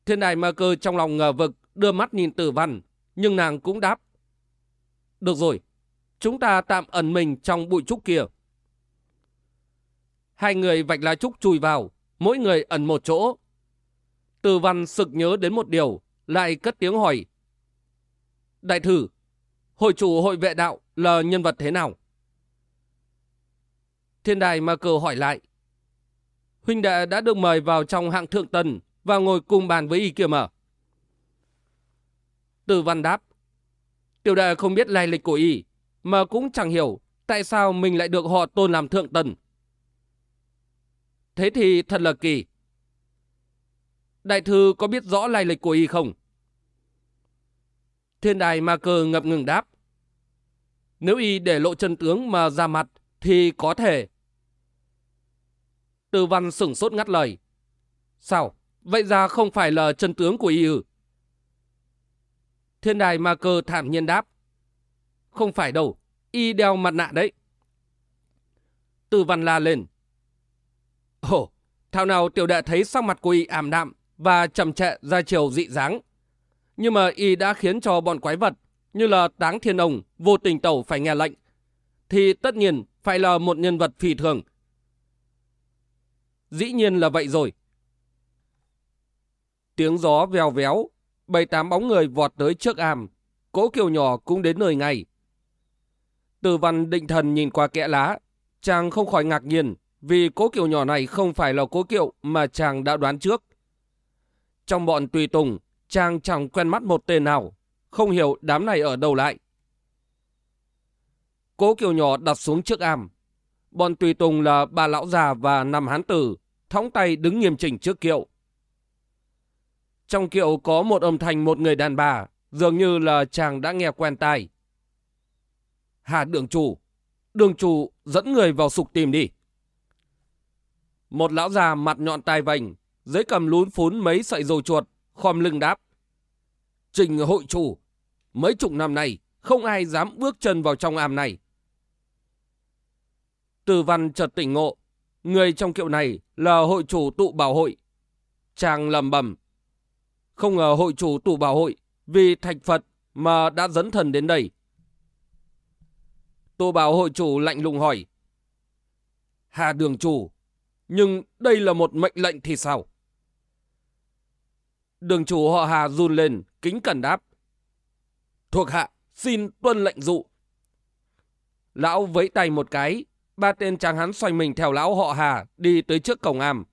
Thiên đài ma cơ trong lòng ngờ vực, đưa mắt nhìn tử văn, nhưng nàng cũng đáp. Được rồi, chúng ta tạm ẩn mình trong bụi trúc kia. Hai người vạch lá trúc chui vào, mỗi người ẩn một chỗ. Từ văn sực nhớ đến một điều, lại cất tiếng hỏi. Đại thử, hội chủ hội vệ đạo là nhân vật thế nào? Thiên đài mà cờ hỏi lại. Huynh đệ đã được mời vào trong hạng thượng tần và ngồi cùng bàn với y kia mà. Từ văn đáp. Tiểu đệ không biết lai lịch của y, mà cũng chẳng hiểu tại sao mình lại được họ tôn làm thượng tần. Thế thì thật là kỳ. Đại thư có biết rõ lai lịch của y không? Thiên đài ma cơ ngập ngừng đáp. Nếu y để lộ chân tướng mà ra mặt thì có thể. Từ văn sửng sốt ngắt lời. Sao? Vậy ra không phải là chân tướng của y ư? Thiên đài ma cơ thản nhiên đáp. Không phải đâu, y đeo mặt nạ đấy. Từ văn la lên. Ồ, thảo nào tiểu đệ thấy sắc mặt của y ảm đạm và trầm trệ ra chiều dị dáng nhưng mà y đã khiến cho bọn quái vật như là táng thiên ông vô tình tẩu phải nghe lệnh, thì tất nhiên phải là một nhân vật phi thường. Dĩ nhiên là vậy rồi. Tiếng gió vèo véo, bảy tám bóng người vọt tới trước am, cố kiều nhỏ cũng đến nơi ngay. Từ văn định thần nhìn qua kẽ lá, chàng không khỏi ngạc nhiên vì cố kiệu nhỏ này không phải là cố kiệu mà chàng đã đoán trước. Trong bọn tùy tùng chàng chẳng quen mắt một tên nào, không hiểu đám này ở đâu lại. Cố kiều nhỏ đặt xuống trước am. Bọn tùy tùng là bà lão già và năm hán tử, thõng tay đứng nghiêm chỉnh trước kiệu. Trong kiệu có một âm thanh một người đàn bà, dường như là chàng đã nghe quen tai. Hà đường chủ, đường chủ dẫn người vào sục tìm đi. Một lão già mặt nhọn tai vành, dưới cầm lún phún mấy sợi dầu chuột, khom lưng đáp. Trình hội chủ, mấy chục năm nay không ai dám bước chân vào trong am này. Từ văn chợt tỉnh ngộ, người trong kiệu này là hội chủ tụ bảo hội. Chàng lầm bầm. Không ngờ hội chủ tụ bảo hội vì thạch Phật mà đã dẫn thần đến đây. Tụ bảo hội chủ lạnh lùng hỏi. Hà đường chủ, nhưng đây là một mệnh lệnh thì sao? Đường chủ họ Hà run lên, kính cẩn đáp. Thuộc hạ, xin tuân lệnh dụ. Lão vẫy tay một cái, ba tên tráng hắn xoay mình theo lão họ Hà đi tới trước cổng am.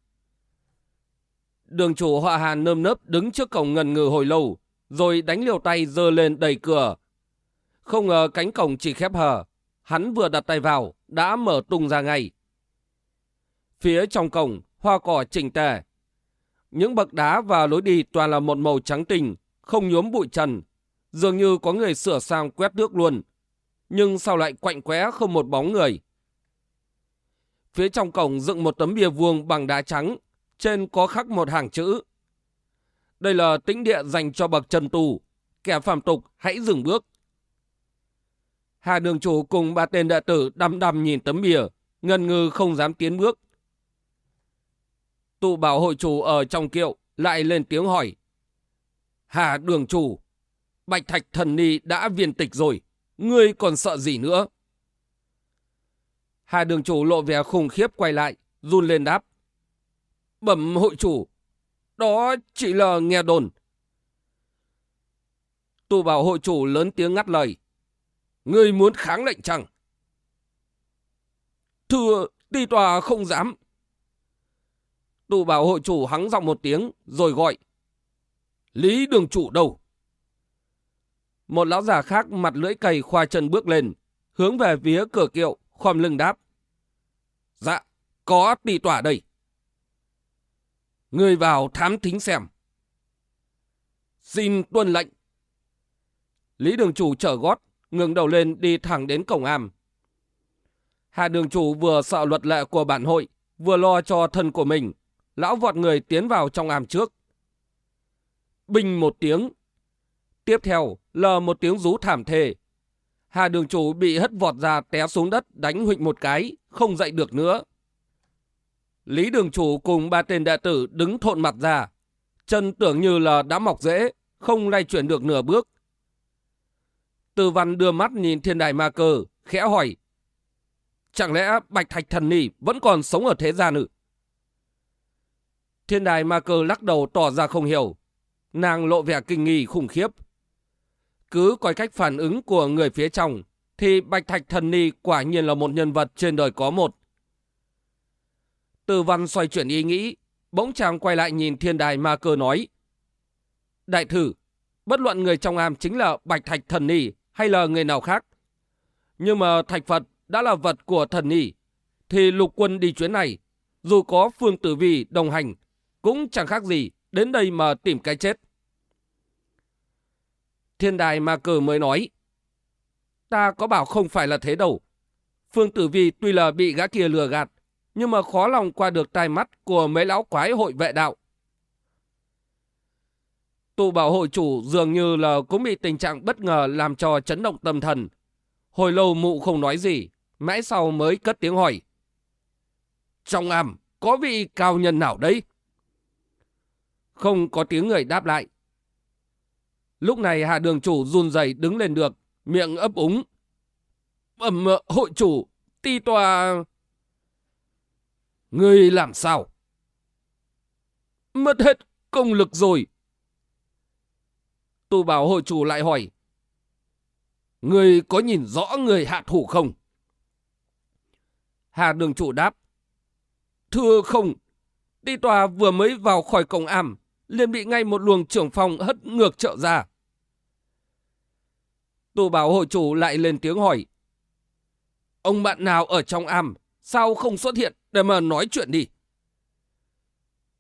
Đường chủ họ Hà nơm nớp đứng trước cổng ngần ngừ hồi lâu, rồi đánh liều tay dơ lên đẩy cửa. Không ngờ cánh cổng chỉ khép hờ, hắn vừa đặt tay vào, đã mở tung ra ngay. Phía trong cổng, hoa cỏ chỉnh tề. Những bậc đá và lối đi toàn là một màu trắng tinh, không nhuốm bụi trần. Dường như có người sửa sang quét nước luôn. Nhưng sao lại quạnh quẽ không một bóng người. Phía trong cổng dựng một tấm bia vuông bằng đá trắng, trên có khắc một hàng chữ. Đây là tĩnh địa dành cho bậc trần tù, kẻ phạm tục hãy dừng bước. Hà đường chủ cùng ba tên đệ tử đăm đăm nhìn tấm bìa ngần ngừ không dám tiến bước. Tụ bảo hội chủ ở trong kiệu lại lên tiếng hỏi. Hà đường chủ, Bạch Thạch Thần Ni đã viên tịch rồi, ngươi còn sợ gì nữa? Hà đường chủ lộ vẻ khủng khiếp quay lại, run lên đáp. Bẩm hội chủ, đó chỉ là nghe đồn. Tụ bảo hội chủ lớn tiếng ngắt lời. Ngươi muốn kháng lệnh chăng? Thưa, ti tòa không dám. Tụ bảo hội chủ hắng giọng một tiếng, rồi gọi. Lý đường chủ đâu? Một lão già khác mặt lưỡi cầy khoa chân bước lên, hướng về phía cửa kiệu, khom lưng đáp. Dạ, có tỷ tỏa đây. Người vào thám thính xem. Xin tuân lệnh. Lý đường chủ trở gót, ngừng đầu lên đi thẳng đến cổng am. Hạ đường chủ vừa sợ luật lệ của bản hội, vừa lo cho thân của mình. Lão vọt người tiến vào trong am trước. Bình một tiếng. Tiếp theo là một tiếng rú thảm thề. Hà đường chủ bị hất vọt ra té xuống đất đánh huỵch một cái, không dậy được nữa. Lý đường chủ cùng ba tên đệ tử đứng thộn mặt ra. Chân tưởng như là đã mọc rễ, không lay chuyển được nửa bước. Từ văn đưa mắt nhìn thiên đài ma cơ, khẽ hỏi. Chẳng lẽ Bạch Thạch Thần nỉ vẫn còn sống ở thế gian ư? Thiên đài ma cơ lắc đầu tỏ ra không hiểu. Nàng lộ vẻ kinh nghi khủng khiếp. Cứ coi cách phản ứng của người phía trong, thì Bạch Thạch Thần Ni quả nhiên là một nhân vật trên đời có một. Từ văn xoay chuyển ý nghĩ, bỗng chàng quay lại nhìn thiên đài ma cơ nói. Đại thử, bất luận người trong am chính là Bạch Thạch Thần Ni hay là người nào khác. Nhưng mà Thạch Phật đã là vật của thần Ni, thì lục quân đi chuyến này, dù có Phương Tử Vi đồng hành, cũng chẳng khác gì đến đây mà tìm cái chết. Thiên đài ma cờ mới nói, ta có bảo không phải là thế đâu. Phương Tử Vi tuy là bị gã kia lừa gạt, nhưng mà khó lòng qua được tai mắt của mấy lão quái hội vệ đạo. Tụ bảo hội chủ dường như là cũng bị tình trạng bất ngờ làm cho chấn động tâm thần. Hồi lâu mụ không nói gì, mãi sau mới cất tiếng hỏi. Trong am, có vị cao nhân nào đấy? Không có tiếng người đáp lại. Lúc này hạ đường chủ run rẩy đứng lên được, miệng ấp úng. Bẩm ờ, hội chủ, ti tòa... Người làm sao? Mất hết công lực rồi. Tu bảo hội chủ lại hỏi. Người có nhìn rõ người hạ thủ không? Hà đường chủ đáp. Thưa không, ti tòa vừa mới vào khỏi cổng am, liền bị ngay một luồng trưởng phòng hất ngược trợ ra. tù bảo hội chủ lại lên tiếng hỏi. Ông bạn nào ở trong am, sao không xuất hiện để mà nói chuyện đi?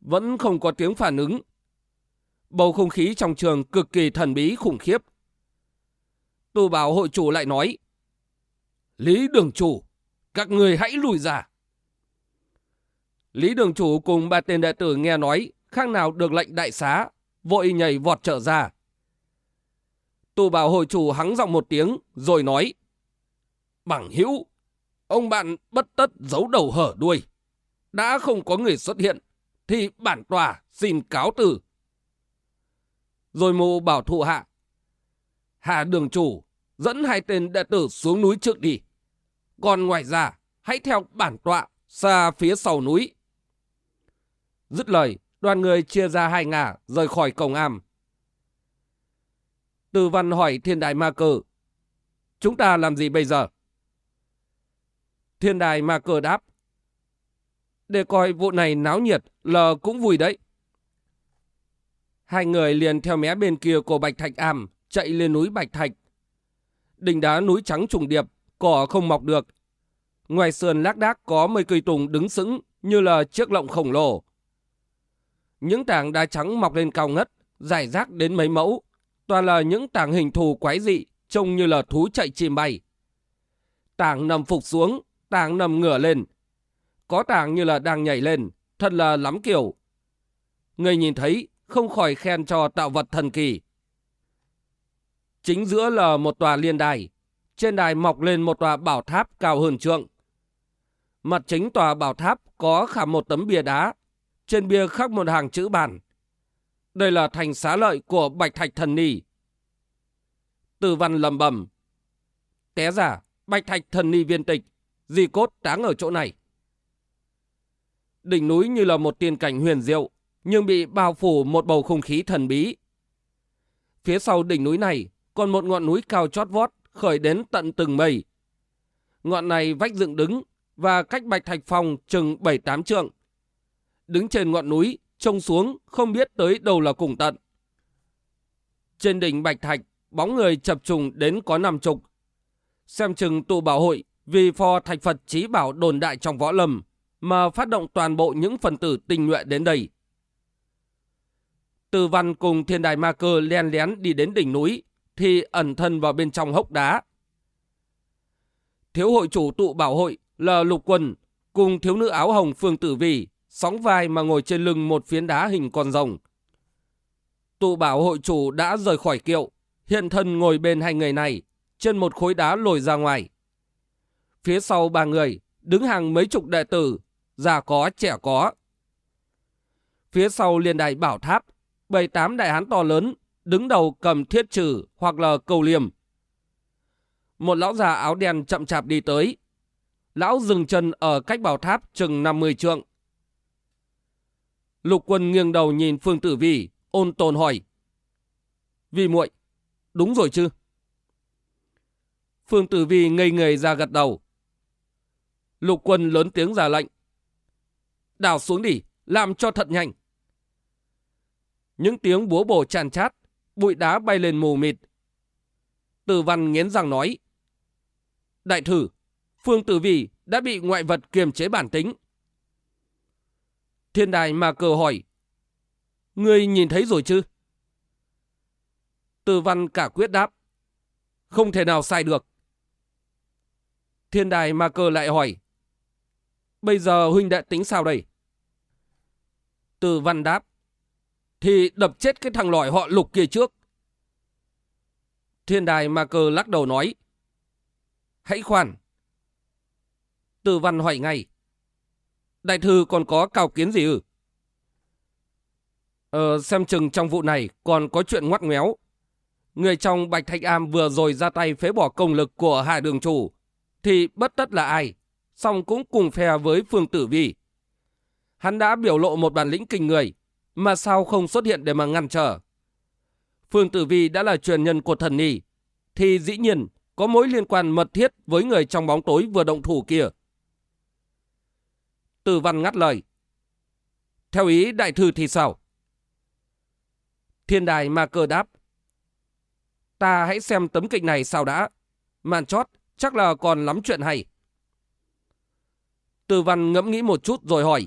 Vẫn không có tiếng phản ứng. Bầu không khí trong trường cực kỳ thần bí khủng khiếp. tù bảo hội chủ lại nói. Lý đường chủ, các người hãy lùi ra. Lý đường chủ cùng ba tên đệ tử nghe nói khác nào được lệnh đại xá, vội nhảy vọt trở ra. Tù bảo hội chủ hắng giọng một tiếng, rồi nói. Bằng hữu, ông bạn bất tất giấu đầu hở đuôi. Đã không có người xuất hiện, thì bản tòa xin cáo từ. Rồi mụ bảo thụ hạ. Hạ đường chủ, dẫn hai tên đệ tử xuống núi trước đi. Còn ngoài ra, hãy theo bản tọa xa phía sau núi. Dứt lời, đoàn người chia ra hai ngả rời khỏi cổng am. Từ văn hỏi thiên đại ma cờ, Chúng ta làm gì bây giờ? Thiên đại ma cờ đáp. Để coi vụ này náo nhiệt lờ cũng vui đấy. Hai người liền theo mé bên kia của Bạch Thạch Am, chạy lên núi Bạch Thạch. Đỉnh đá núi trắng trùng điệp, cỏ không mọc được. Ngoài sườn lác đác có mấy cây tùng đứng sững như là chiếc lọng khổng lồ. Những tảng đá trắng mọc lên cao ngất, giải rác đến mấy mẫu, toàn là những tảng hình thù quái dị, trông như là thú chạy chim bay. Tảng nằm phục xuống, tảng nằm ngửa lên. Có tảng như là đang nhảy lên, thật là lắm kiểu. Người nhìn thấy không khỏi khen cho tạo vật thần kỳ. Chính giữa là một tòa liên đài, trên đài mọc lên một tòa bảo tháp cao hơn trượng. Mặt chính tòa bảo tháp có khả một tấm bia đá, trên bia khắc một hàng chữ bản. Đây là thành xá lợi của Bạch Thạch Thần Ni. Từ văn lầm bầm. Té giả, Bạch Thạch Thần Ni viên tịch, di cốt táng ở chỗ này. Đỉnh núi như là một tiên cảnh huyền diệu, nhưng bị bao phủ một bầu không khí thần bí. Phía sau đỉnh núi này còn một ngọn núi cao chót vót khởi đến tận từng mây. Ngọn này vách dựng đứng và cách Bạch Thạch Phong chừng 7-8 trượng. Đứng trên ngọn núi, trông xuống không biết tới đâu là cùng tận. Trên đỉnh Bạch Thạch, bóng người chập trùng đến có năm chục. Xem chừng tụ bảo hội vì phò thạch Phật trí bảo đồn đại trong võ lâm mà phát động toàn bộ những phần tử tình nguyện đến đây. Từ văn cùng thiên đài ma cơ len lén đi đến đỉnh núi, thì ẩn thân vào bên trong hốc đá. Thiếu hội chủ tụ bảo hội là lục quân, cùng thiếu nữ áo hồng Phương Tử Vì, sóng vai mà ngồi trên lưng một phiến đá hình con rồng. Tụ bảo hội chủ đã rời khỏi kiệu, hiện thân ngồi bên hai người này, trên một khối đá lồi ra ngoài. Phía sau ba người, đứng hàng mấy chục đệ tử, già có trẻ có. Phía sau liên đài bảo tháp, bảy tám đại hán to lớn, đứng đầu cầm thiết trừ hoặc là cầu liềm. Một lão già áo đen chậm chạp đi tới. Lão dừng chân ở cách bảo tháp chừng 50 trượng. Lục quân nghiêng đầu nhìn Phương Tử Vi, ôn tồn hỏi. Vi muội, đúng rồi chứ? Phương Tử Vi ngây người ra gật đầu. Lục quân lớn tiếng ra lệnh. Đào xuống đi, làm cho thật nhanh. Những tiếng búa bổ tràn chát, bụi đá bay lên mù mịt. Tử văn nghiến răng nói. Đại thử, Phương Tử Vi đã bị ngoại vật kiềm chế bản tính. Thiên đài mà cờ hỏi. Ngươi nhìn thấy rồi chứ? từ văn cả quyết đáp. Không thể nào sai được. Thiên đài mà cờ lại hỏi. Bây giờ huynh đệ tính sao đây? Từ văn đáp thì đập chết cái thằng lỏi họ lục kia trước. Thiên đài mà cờ lắc đầu nói. Hãy khoan. Từ văn hỏi ngay. Đại thư còn có cao kiến gì ư? Ờ, xem chừng trong vụ này còn có chuyện ngoắt ngoéo. Người trong Bạch Thạch Am vừa rồi ra tay phế bỏ công lực của Hạ Đường Chủ, thì bất tất là ai, song cũng cùng phe với Phương Tử Vi. Hắn đã biểu lộ một bản lĩnh kinh người, mà sao không xuất hiện để mà ngăn trở? Phương Tử Vi đã là truyền nhân của thần nì, thì dĩ nhiên có mối liên quan mật thiết với người trong bóng tối vừa động thủ kia. Từ văn ngắt lời. Theo ý đại thư thì sao? Thiên đài ma cơ đáp. Ta hãy xem tấm kịch này sao đã. Màn chót chắc là còn lắm chuyện hay. Từ văn ngẫm nghĩ một chút rồi hỏi.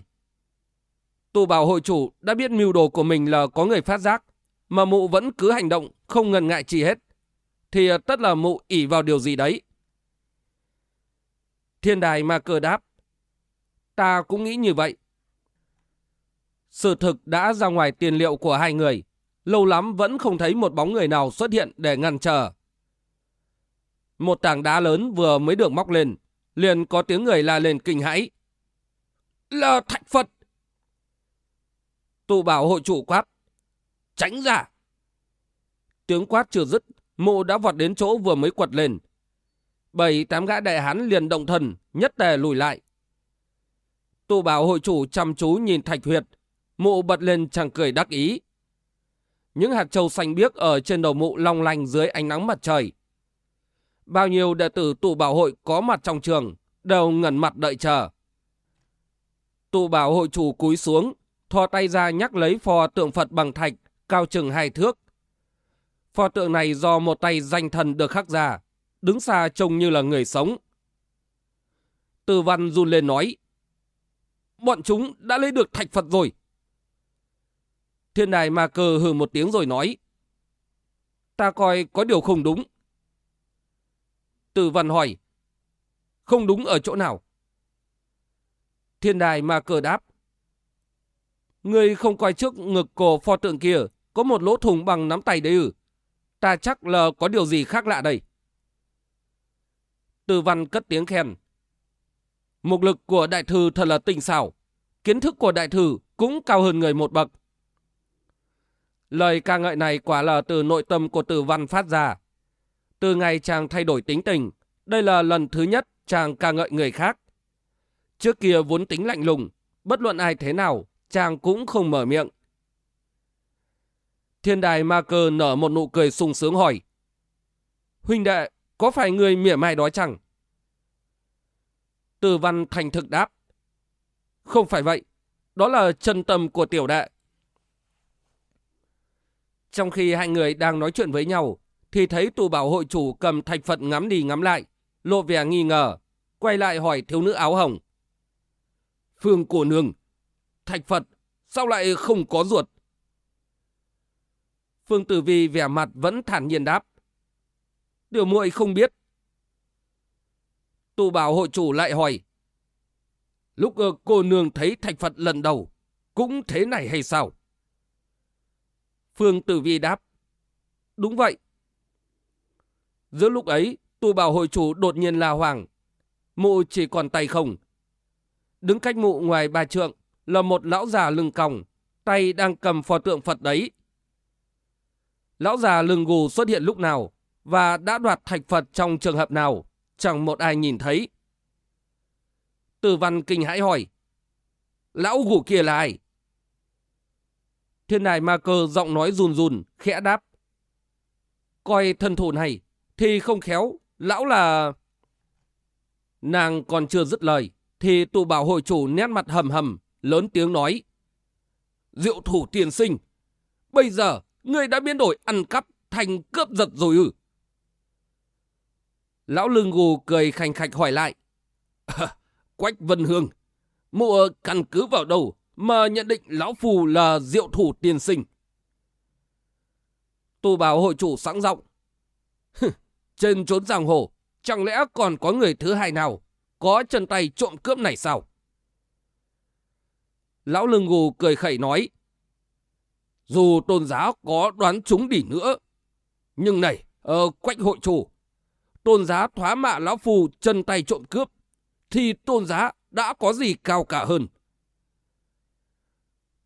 Tù bảo hội chủ đã biết mưu đồ của mình là có người phát giác, mà mụ vẫn cứ hành động, không ngần ngại chi hết. Thì tất là mụ ỉ vào điều gì đấy. Thiên đài ma cơ đáp. Ta cũng nghĩ như vậy. Sự thực đã ra ngoài tiền liệu của hai người. Lâu lắm vẫn không thấy một bóng người nào xuất hiện để ngăn trở. Một tảng đá lớn vừa mới được móc lên. Liền có tiếng người la lên kinh hãi. Là thạch Phật! Tụ bảo hội chủ quát. Tránh ra! Tiếng quát chưa dứt, mụ đã vọt đến chỗ vừa mới quật lên. Bảy tám gã đại hán liền động thần, nhất tề lùi lại. Tụ bảo hội chủ chăm chú nhìn thạch huyệt, mụ bật lên chẳng cười đắc ý. Những hạt châu xanh biếc ở trên đầu mụ long lanh dưới ánh nắng mặt trời. Bao nhiêu đệ tử tụ bảo hội có mặt trong trường, đều ngẩn mặt đợi chờ. Tụ bảo hội chủ cúi xuống, thò tay ra nhắc lấy phò tượng Phật bằng thạch, cao chừng hai thước. Pho tượng này do một tay danh thần được khắc ra, đứng xa trông như là người sống. tư văn run lên nói, bọn chúng đã lấy được thạch Phật rồi. Thiên đài ma cơ hừ một tiếng rồi nói, ta coi có điều không đúng. Tử văn hỏi, không đúng ở chỗ nào? Thiên đài ma cơ đáp, Ngươi không coi trước ngực cổ pho tượng kia có một lỗ thủng bằng nắm tay đấy ư? Ta chắc là có điều gì khác lạ đây. Từ văn cất tiếng khen. Mục lực của đại thư thật là tinh xảo. Kiến thức của đại thư cũng cao hơn người một bậc. Lời ca ngợi này quả là từ nội tâm của tử văn phát ra. Từ ngày chàng thay đổi tính tình, đây là lần thứ nhất chàng ca ngợi người khác. Trước kia vốn tính lạnh lùng, bất luận ai thế nào, chàng cũng không mở miệng. Thiên đài ma cơ nở một nụ cười sung sướng hỏi. Huynh đệ, có phải người mỉa mai đó chẳng? Từ văn thành thực đáp. Không phải vậy, đó là chân tâm của tiểu đệ. Trong khi hai người đang nói chuyện với nhau, thì thấy tù bảo hội chủ cầm thạch Phật ngắm đi ngắm lại, lộ vẻ nghi ngờ, quay lại hỏi thiếu nữ áo hồng. Phương cổ nương, thạch Phật sao lại không có ruột? Phương Tử Vi vẻ mặt vẫn thản nhiên đáp. Điều muội không biết. Tù bảo hội chủ lại hỏi. Lúc ờ, cô nương thấy thạch Phật lần đầu, cũng thế này hay sao? Phương Tử Vi đáp. Đúng vậy. Giữa lúc ấy, tù bảo hội chủ đột nhiên la hoàng. Mụ chỉ còn tay không. Đứng cách mụ ngoài bà trượng là một lão già lưng còng, tay đang cầm phò tượng Phật đấy. Lão già lưng gù xuất hiện lúc nào và đã đoạt thạch Phật trong trường hợp nào, chẳng một ai nhìn thấy. Tử văn kinh hãi hỏi, lão gù kia là ai? Thiên đài ma cơ giọng nói run run, khẽ đáp. Coi thân thủ này, thì không khéo, lão là... Nàng còn chưa dứt lời, thì tụ bảo hội chủ nét mặt hầm hầm, lớn tiếng nói. Diệu thủ tiền sinh, bây giờ ngươi đã biến đổi ăn cắp thành cướp giật rồi ư? Lão lưng gù cười khành khạch hỏi lại. Quách Vân Hương, mụ căn cứ vào đâu mà nhận định lão phù là diệu thủ tiền sinh? Tu bảo hội chủ sẵn giọng. Trên trốn giang hồ, chẳng lẽ còn có người thứ hai nào có chân tay trộm cướp này sao? Lão lưng gù cười khẩy nói. Dù tôn giáo có đoán chúng đi nữa. Nhưng này, ờ, quách hội chủ. Tôn giá thoá mạ lão phù chân tay trộm cướp. Thì tôn giá đã có gì cao cả hơn.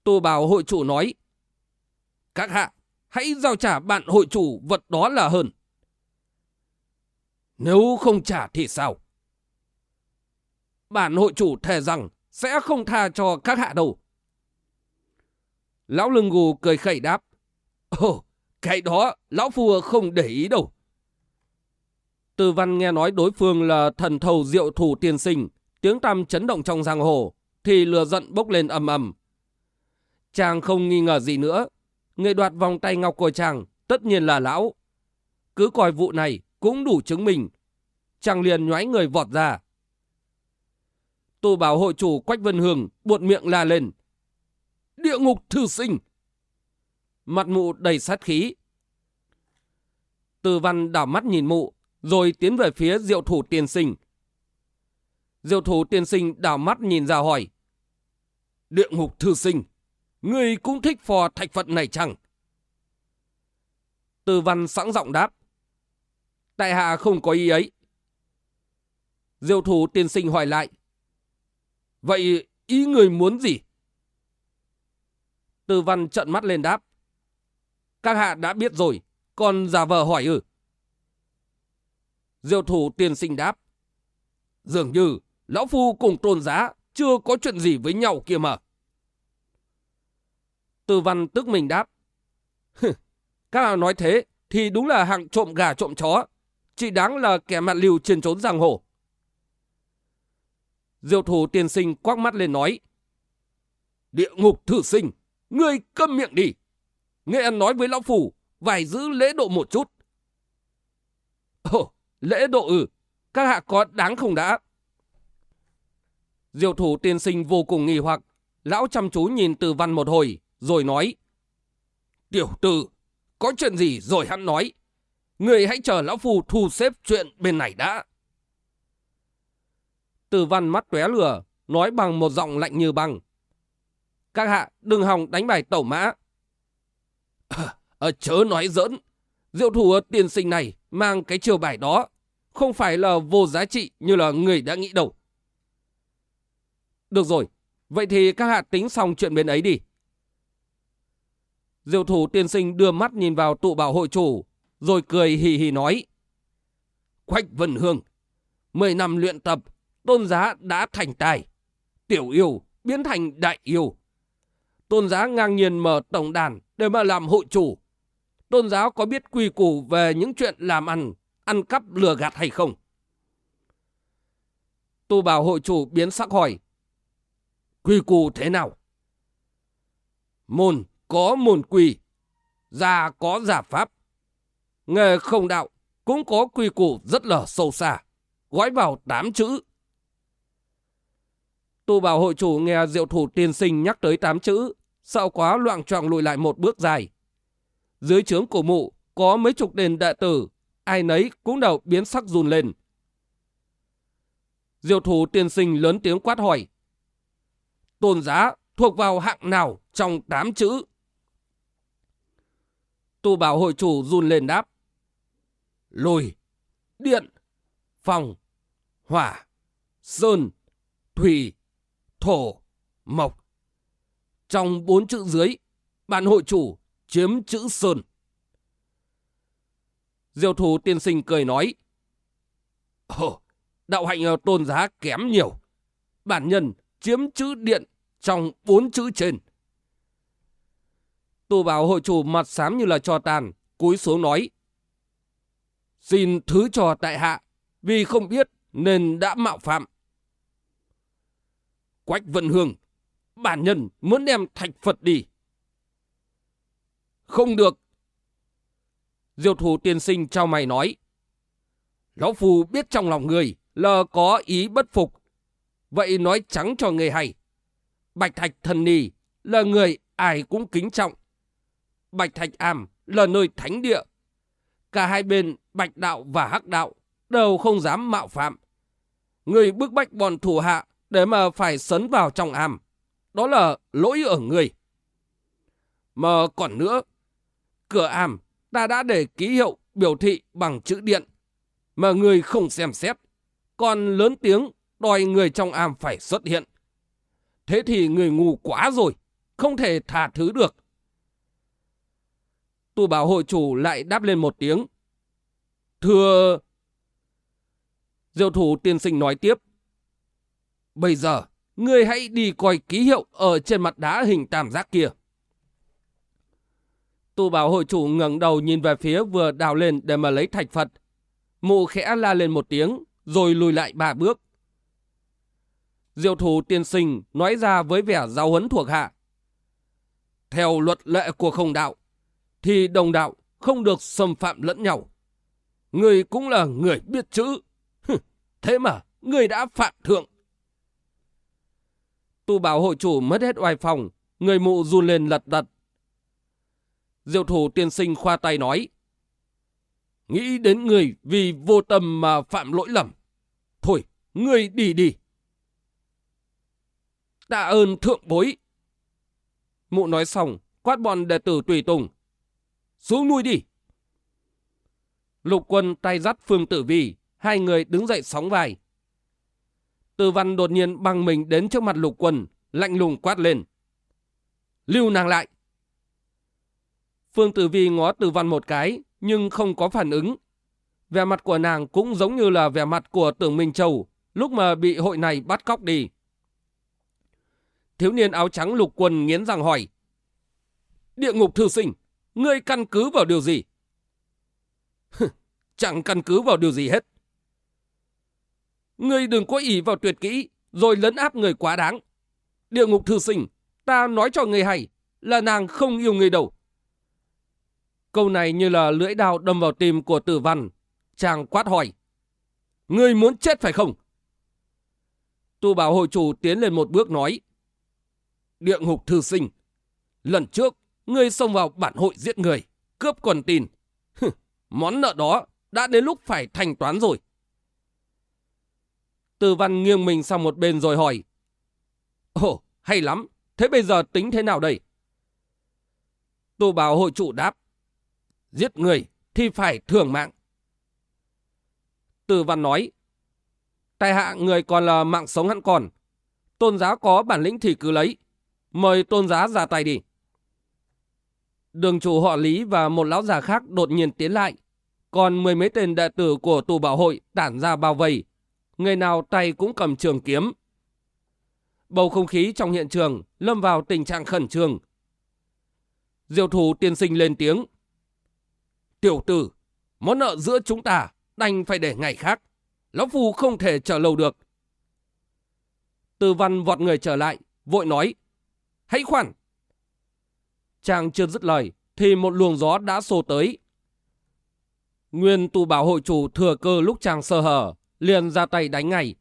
Tô bào hội chủ nói. Các hạ, hãy giao trả bạn hội chủ vật đó là hơn. Nếu không trả thì sao? Bản hội chủ thề rằng sẽ không tha cho các hạ đâu. Lão lưng gù cười khẩy đáp. Ồ, cái đó lão phù không để ý đâu. Từ văn nghe nói đối phương là thần thầu diệu thủ tiên sinh, tiếng tăm chấn động trong giang hồ, thì lừa giận bốc lên ầm ầm. Chàng không nghi ngờ gì nữa, người đoạt vòng tay ngọc của chàng tất nhiên là lão. Cứ coi vụ này cũng đủ chứng minh. Chàng liền nhoái người vọt ra. Tu bảo hội chủ Quách Vân Hương buột miệng la lên. Địa ngục thư sinh! Mặt mụ đầy sát khí. Từ văn đảo mắt nhìn mụ, rồi tiến về phía diệu thủ tiên sinh. Diệu thủ tiên sinh đảo mắt nhìn ra hỏi. Địa ngục thư sinh, người cũng thích phò thạch phận này chăng? tư văn sẵn giọng đáp. Tại hạ không có ý ấy. Diệu thủ tiên sinh hỏi lại. Vậy ý người muốn gì? tư văn trận mắt lên đáp. Các hạ đã biết rồi, còn giả vờ hỏi ư? Diệu thủ tiên sinh đáp. Dường như, lão phu cùng tôn giá chưa có chuyện gì với nhau kia mà. Từ văn tức mình đáp. Các nói thế thì đúng là hạng trộm gà trộm chó. Chỉ đáng là kẻ mặt liều trên trốn giang hồ. Diệu thủ tiên sinh quắc mắt lên nói. Địa ngục thử sinh, ngươi câm miệng đi. Nghe ăn nói với lão phủ, phải giữ lễ độ một chút. Ồ, lễ độ ư, các hạ có đáng không đã? Diệu thủ tiên sinh vô cùng nghi hoặc, lão chăm chú nhìn từ văn một hồi, rồi nói. Tiểu tử, có chuyện gì rồi hắn nói. Người hãy chờ lão phù thu xếp chuyện bên này đã. Từ văn mắt tóe lửa, nói bằng một giọng lạnh như băng. Các hạ đừng hòng đánh bài tẩu mã. À, à, chớ nói giỡn. Diệu thủ tiên sinh này mang cái chiều bài đó. Không phải là vô giá trị như là người đã nghĩ đâu. Được rồi, vậy thì các hạ tính xong chuyện bên ấy đi. Diệu thủ tiên sinh đưa mắt nhìn vào tụ bảo hội chủ, rồi cười hì hì nói. Quách Vân Hương, mười năm luyện tập, tôn giá đã thành tài. Tiểu yêu biến thành đại yêu. Tôn giá ngang nhiên mở tổng đàn để mà làm hội chủ. Tôn giáo có biết quy củ về những chuyện làm ăn, ăn cắp lừa gạt hay không? Tu bảo hội chủ biến sắc hỏi. Quy củ thế nào? Môn có môn quy, gia có giả pháp. Nghề không đạo cũng có quy củ rất là sâu xa, gói vào tám chữ. Tu bảo hội chủ nghe diệu thủ tiên sinh nhắc tới tám chữ, sợ quá loạn trọng lùi lại một bước dài. Dưới trướng của mụ có mấy chục đền đệ tử, ai nấy cũng đầu biến sắc run lên. Diệu thủ tiên sinh lớn tiếng quát hỏi. Tôn giá thuộc vào hạng nào trong tám chữ? Tu bảo hội chủ run lên đáp. Lùi, điện, phòng, hỏa, sơn, thủy, thổ, mộc. Trong bốn chữ dưới, bạn hội chủ chiếm chữ sơn. Diệu thủ tiên sinh cười nói. Ồ, đạo hạnh tôn giá kém nhiều. Bản nhân chiếm chữ điện trong bốn chữ trên. Tu bảo hội chủ mặt xám như là cho tàn, cúi xuống nói. Xin thứ cho tại hạ, vì không biết nên đã mạo phạm. Quách Vận Hương, bản nhân muốn đem thạch Phật đi. Không được. Diệu thủ tiên sinh trao mày nói. Lão Phù biết trong lòng người là có ý bất phục. Vậy nói trắng cho người hay. Bạch Thạch Thần Nì là người ai cũng kính trọng. Bạch Thạch Am là nơi thánh địa. Cả hai bên Bạch Đạo và Hắc Đạo đều không dám mạo phạm. Người bức bách bọn thủ hạ để mà phải sấn vào trong am. Đó là lỗi ở người. Mà còn nữa, cửa am ta đã để ký hiệu biểu thị bằng chữ điện. Mà người không xem xét. Còn lớn tiếng đòi người trong am phải xuất hiện. Thế thì người ngu quá rồi. Không thể tha thứ được. Tu bảo hội chủ lại đáp lên một tiếng. Thưa... Diệu thủ tiên sinh nói tiếp. Bây giờ, ngươi hãy đi coi ký hiệu ở trên mặt đá hình tam giác kia. Tu bảo hội chủ ngẩng đầu nhìn về phía vừa đào lên để mà lấy thạch Phật. Mụ khẽ la lên một tiếng, rồi lùi lại ba bước. Diệu thủ tiên sinh nói ra với vẻ giáo huấn thuộc hạ. Theo luật lệ của không đạo, thì đồng đạo không được xâm phạm lẫn nhau. Người cũng là người biết chữ. Thế mà, người đã phạm thượng. Tu bảo hội chủ mất hết oai phòng, người mụ run lên lật đật. Diệu thủ tiên sinh khoa tay nói. Nghĩ đến người vì vô tâm mà phạm lỗi lầm. Thôi, người đi đi. Tạ ơn thượng bối. Mụ nói xong, quát bọn đệ tử tùy tùng. Xuống nuôi đi. Lục quân tay dắt Phương Tử Vi, hai người đứng dậy sóng vai. Từ văn đột nhiên băng mình đến trước mặt lục quân, lạnh lùng quát lên. Lưu nàng lại. Phương Tử Vi ngó Tử văn một cái, nhưng không có phản ứng. Vẻ mặt của nàng cũng giống như là vẻ mặt của tưởng Minh Châu, lúc mà bị hội này bắt cóc đi. Thiếu niên áo trắng lục quân nghiến răng hỏi. Địa ngục thư sinh, ngươi căn cứ vào điều gì? Chẳng căn cứ vào điều gì hết. Ngươi đừng có ý vào tuyệt kỹ, rồi lấn áp người quá đáng. Địa ngục thư sinh, ta nói cho ngươi hay là nàng không yêu ngươi đâu. Câu này như là lưỡi đao đâm vào tim của tử văn. Chàng quát hỏi. Người muốn chết phải không? Tu bảo hội chủ tiến lên một bước nói. Địa ngục thư sinh. Lần trước, ngươi xông vào bản hội giết người, cướp quần tin. Món nợ đó đã đến lúc phải thanh toán rồi. Từ văn nghiêng mình sang một bên rồi hỏi. Ồ, hay lắm. Thế bây giờ tính thế nào đây? Tu bảo hội chủ đáp. Giết người thì phải thưởng mạng. Từ văn nói. Tài hạ người còn là mạng sống hẳn còn. Tôn giá có bản lĩnh thì cứ lấy. Mời tôn giá ra tay đi. Đường chủ họ Lý và một lão già khác đột nhiên tiến lại. Còn mười mấy tên đệ tử của tù bảo hội tản ra bao vây. Người nào tay cũng cầm trường kiếm. Bầu không khí trong hiện trường lâm vào tình trạng khẩn trương. Diệu thủ tiên sinh lên tiếng. Tiểu tử, món nợ giữa chúng ta đành phải để ngày khác. Lão Phu không thể chờ lâu được. Tư văn vọt người trở lại, vội nói. Hãy khoan! Chàng chưa dứt lời, thì một luồng gió đã xô tới. Nguyên tù bảo hội chủ thừa cơ lúc chàng sơ hở, liền ra tay đánh ngay.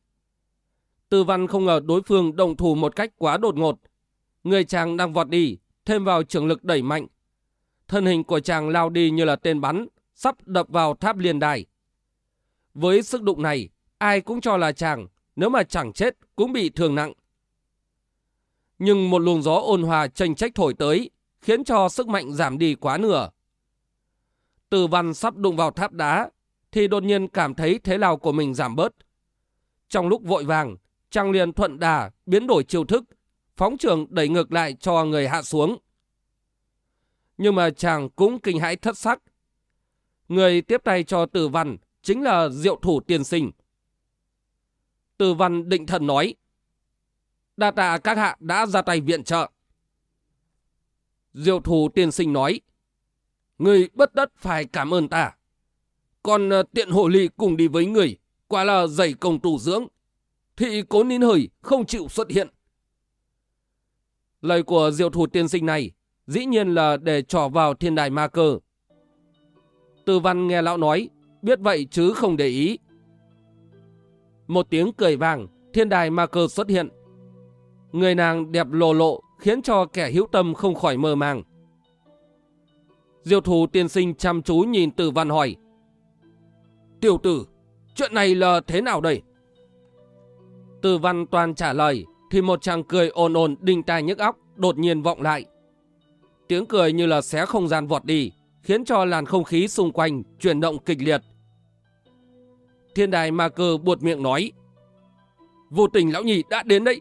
Tư văn không ngờ đối phương đồng thủ một cách quá đột ngột. Người chàng đang vọt đi, thêm vào trường lực đẩy mạnh. Thân hình của chàng lao đi như là tên bắn, sắp đập vào tháp liên đài. Với sức đụng này, ai cũng cho là chàng, nếu mà chẳng chết cũng bị thương nặng. Nhưng một luồng gió ôn hòa tranh trách thổi tới, khiến cho sức mạnh giảm đi quá nửa. Từ văn sắp đụng vào tháp đá, thì đột nhiên cảm thấy thế lao của mình giảm bớt. Trong lúc vội vàng, chàng liền thuận đà, biến đổi chiêu thức, phóng trường đẩy ngược lại cho người hạ xuống. Nhưng mà chàng cũng kinh hãi thất sắc. Người tiếp tay cho tử văn chính là diệu thủ tiên sinh. Tử văn định thần nói, đa tạ các hạ đã ra tay viện trợ. Diệu thủ tiên sinh nói, người bất đất phải cảm ơn ta. Còn ờ, tiện hộ ly cùng đi với người, quả là dày công tù dưỡng. Thị cố nín hơi, không chịu xuất hiện. Lời của diệu thủ tiên sinh này dĩ nhiên là để trỏ vào thiên đài ma cơ. tư văn nghe lão nói, biết vậy chứ không để ý. Một tiếng cười vàng, thiên đài ma cơ xuất hiện. Người nàng đẹp lồ lộ khiến cho kẻ hữu tâm không khỏi mơ màng. diêu thủ tiên sinh chăm chú nhìn tử văn hỏi. Tiểu tử, chuyện này là thế nào đây? Tử văn toàn trả lời, thì một chàng cười ồn ồn đinh tai nhức óc đột nhiên vọng lại. Tiếng cười như là xé không gian vọt đi, khiến cho làn không khí xung quanh chuyển động kịch liệt. Thiên đài ma cơ buột miệng nói. Vô tình lão nhị đã đến đấy.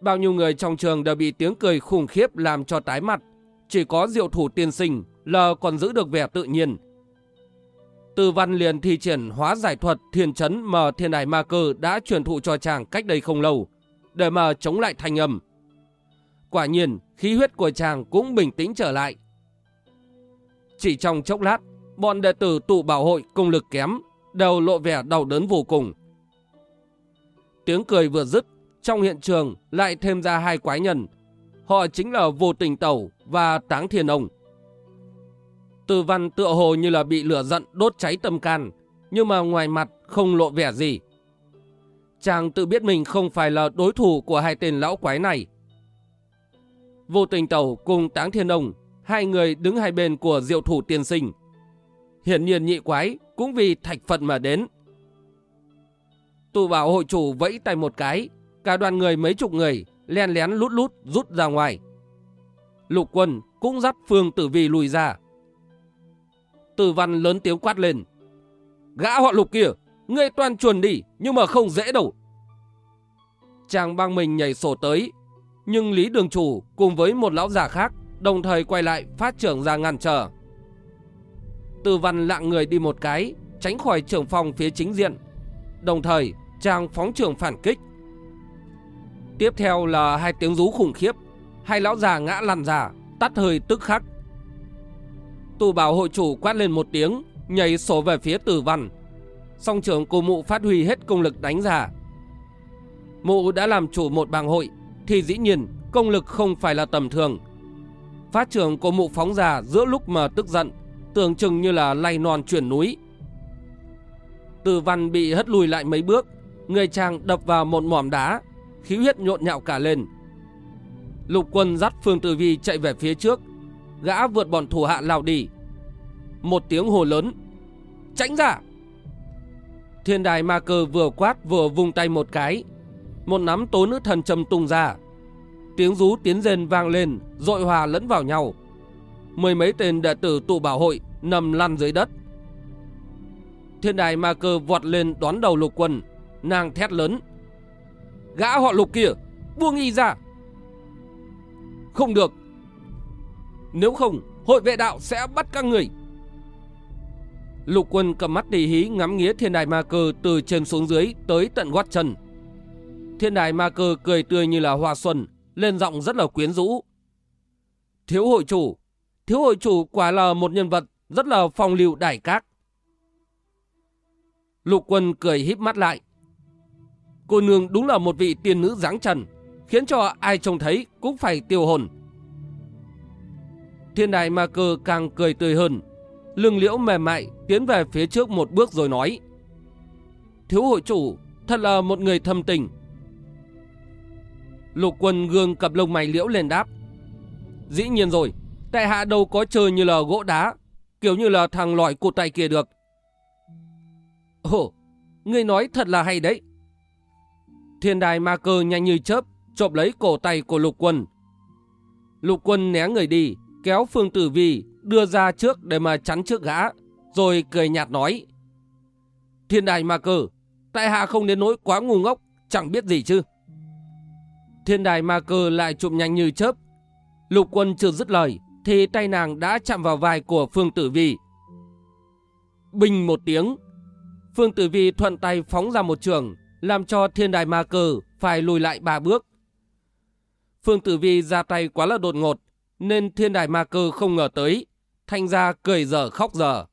Bao nhiêu người trong trường đều bị tiếng cười khủng khiếp làm cho tái mặt. Chỉ có diệu thủ tiên sinh là còn giữ được vẻ tự nhiên. Từ văn liền thi triển hóa giải thuật thiên chấn mà thiên đài ma cơ đã truyền thụ cho chàng cách đây không lâu, để mà chống lại thanh âm. Quả nhiên, khí huyết của chàng cũng bình tĩnh trở lại. Chỉ trong chốc lát, bọn đệ tử tụ bảo hội công lực kém, đều lộ vẻ đau đớn vô cùng. Tiếng cười vừa dứt, trong hiện trường lại thêm ra hai quái nhân. Họ chính là Vô Tình Tẩu và Táng Thiên Ông. Từ văn tựa hồ như là bị lửa giận đốt cháy tâm can, nhưng mà ngoài mặt không lộ vẻ gì. Chàng tự biết mình không phải là đối thủ của hai tên lão quái này. Vô tình tẩu cùng táng thiên ông, hai người đứng hai bên của diệu thủ tiên sinh. Hiển nhiên nhị quái cũng vì thạch phận mà đến. Tù bảo hội chủ vẫy tay một cái, cả đoàn người mấy chục người len lén lút lút rút ra ngoài. Lục quân cũng dắt Phương Tử Vi lùi ra. Tử văn lớn tiếng quát lên. Gã họ lục kia, ngươi toàn chuồn đi, nhưng mà không dễ đâu. Chàng băng mình nhảy sổ tới, nhưng Lý Đường Chủ cùng với một lão già khác đồng thời quay lại phát trưởng ra ngăn trở. Từ văn lạng người đi một cái, tránh khỏi trưởng phòng phía chính diện. Đồng thời, chàng phóng trưởng phản kích. Tiếp theo là hai tiếng rú khủng khiếp, hai lão già ngã lăn ra, tắt hơi tức khắc. Tù bảo hội chủ quát lên một tiếng, nhảy sổ về phía tử văn. Song trưởng cô mụ phát huy hết công lực đánh ra. Mụ đã làm chủ một bang hội thì dĩ nhiên công lực không phải là tầm thường. Phát trưởng của mụ phóng ra giữa lúc mà tức giận, tưởng chừng như là lay non chuyển núi. Từ văn bị hất lùi lại mấy bước, người chàng đập vào một mỏm đá, khí huyết nhộn nhạo cả lên. Lục quân dắt Phương Tử Vi chạy về phía trước, gã vượt bọn thủ hạ lao đi. Một tiếng hồ lớn, tránh ra! Thiên đài ma cơ vừa quát vừa vung tay một cái, một nắm tố nữ thần trầm tung ra. Tiếng rú tiến rên vang lên, dội hòa lẫn vào nhau. Mười mấy tên đệ tử tụ bảo hội nằm lăn dưới đất. Thiên đài ma cơ vọt lên đón đầu lục quân, nàng thét lớn. Gã họ lục kia, buông y ra. Không được. Nếu không, hội vệ đạo sẽ bắt các người. Lục quân cầm mắt đi hí ngắm nghía thiên đài ma cơ từ trên xuống dưới tới tận gót chân. Thiên đài ma cơ cười tươi như là hoa xuân, lên giọng rất là quyến rũ. Thiếu hội chủ, thiếu hội chủ quả là một nhân vật rất là phong lưu đại các. Lục quân cười híp mắt lại. Cô nương đúng là một vị tiên nữ dáng trần, khiến cho ai trông thấy cũng phải tiêu hồn. Thiên đài ma cơ càng cười tươi hơn, lưng liễu mềm mại tiến về phía trước một bước rồi nói. Thiếu hội chủ, thật là một người thâm tình. Lục quân gương cặp lông mày liễu lên đáp. Dĩ nhiên rồi, tại hạ đâu có chơi như là gỗ đá, kiểu như là thằng lỏi cột tay kia được. Ồ, ngươi nói thật là hay đấy. Thiên đài ma cơ nhanh như chớp, chộp lấy cổ tay của lục quân. Lục quân né người đi, kéo Phương Tử Vi đưa ra trước để mà chắn trước gã, rồi cười nhạt nói. Thiên đài ma cơ, tại hạ không đến nỗi quá ngu ngốc, chẳng biết gì chứ. Thiên đài ma cơ lại chụp nhanh như chớp. Lục quân chưa dứt lời, thì tay nàng đã chạm vào vai của Phương Tử Vi. Bình một tiếng, Phương Tử Vi thuận tay phóng ra một trường, làm cho thiên đài ma cơ phải lùi lại ba bước. Phương Tử Vi ra tay quá là đột ngột, nên thiên đài ma cơ không ngờ tới, thanh ra cười dở khóc dở.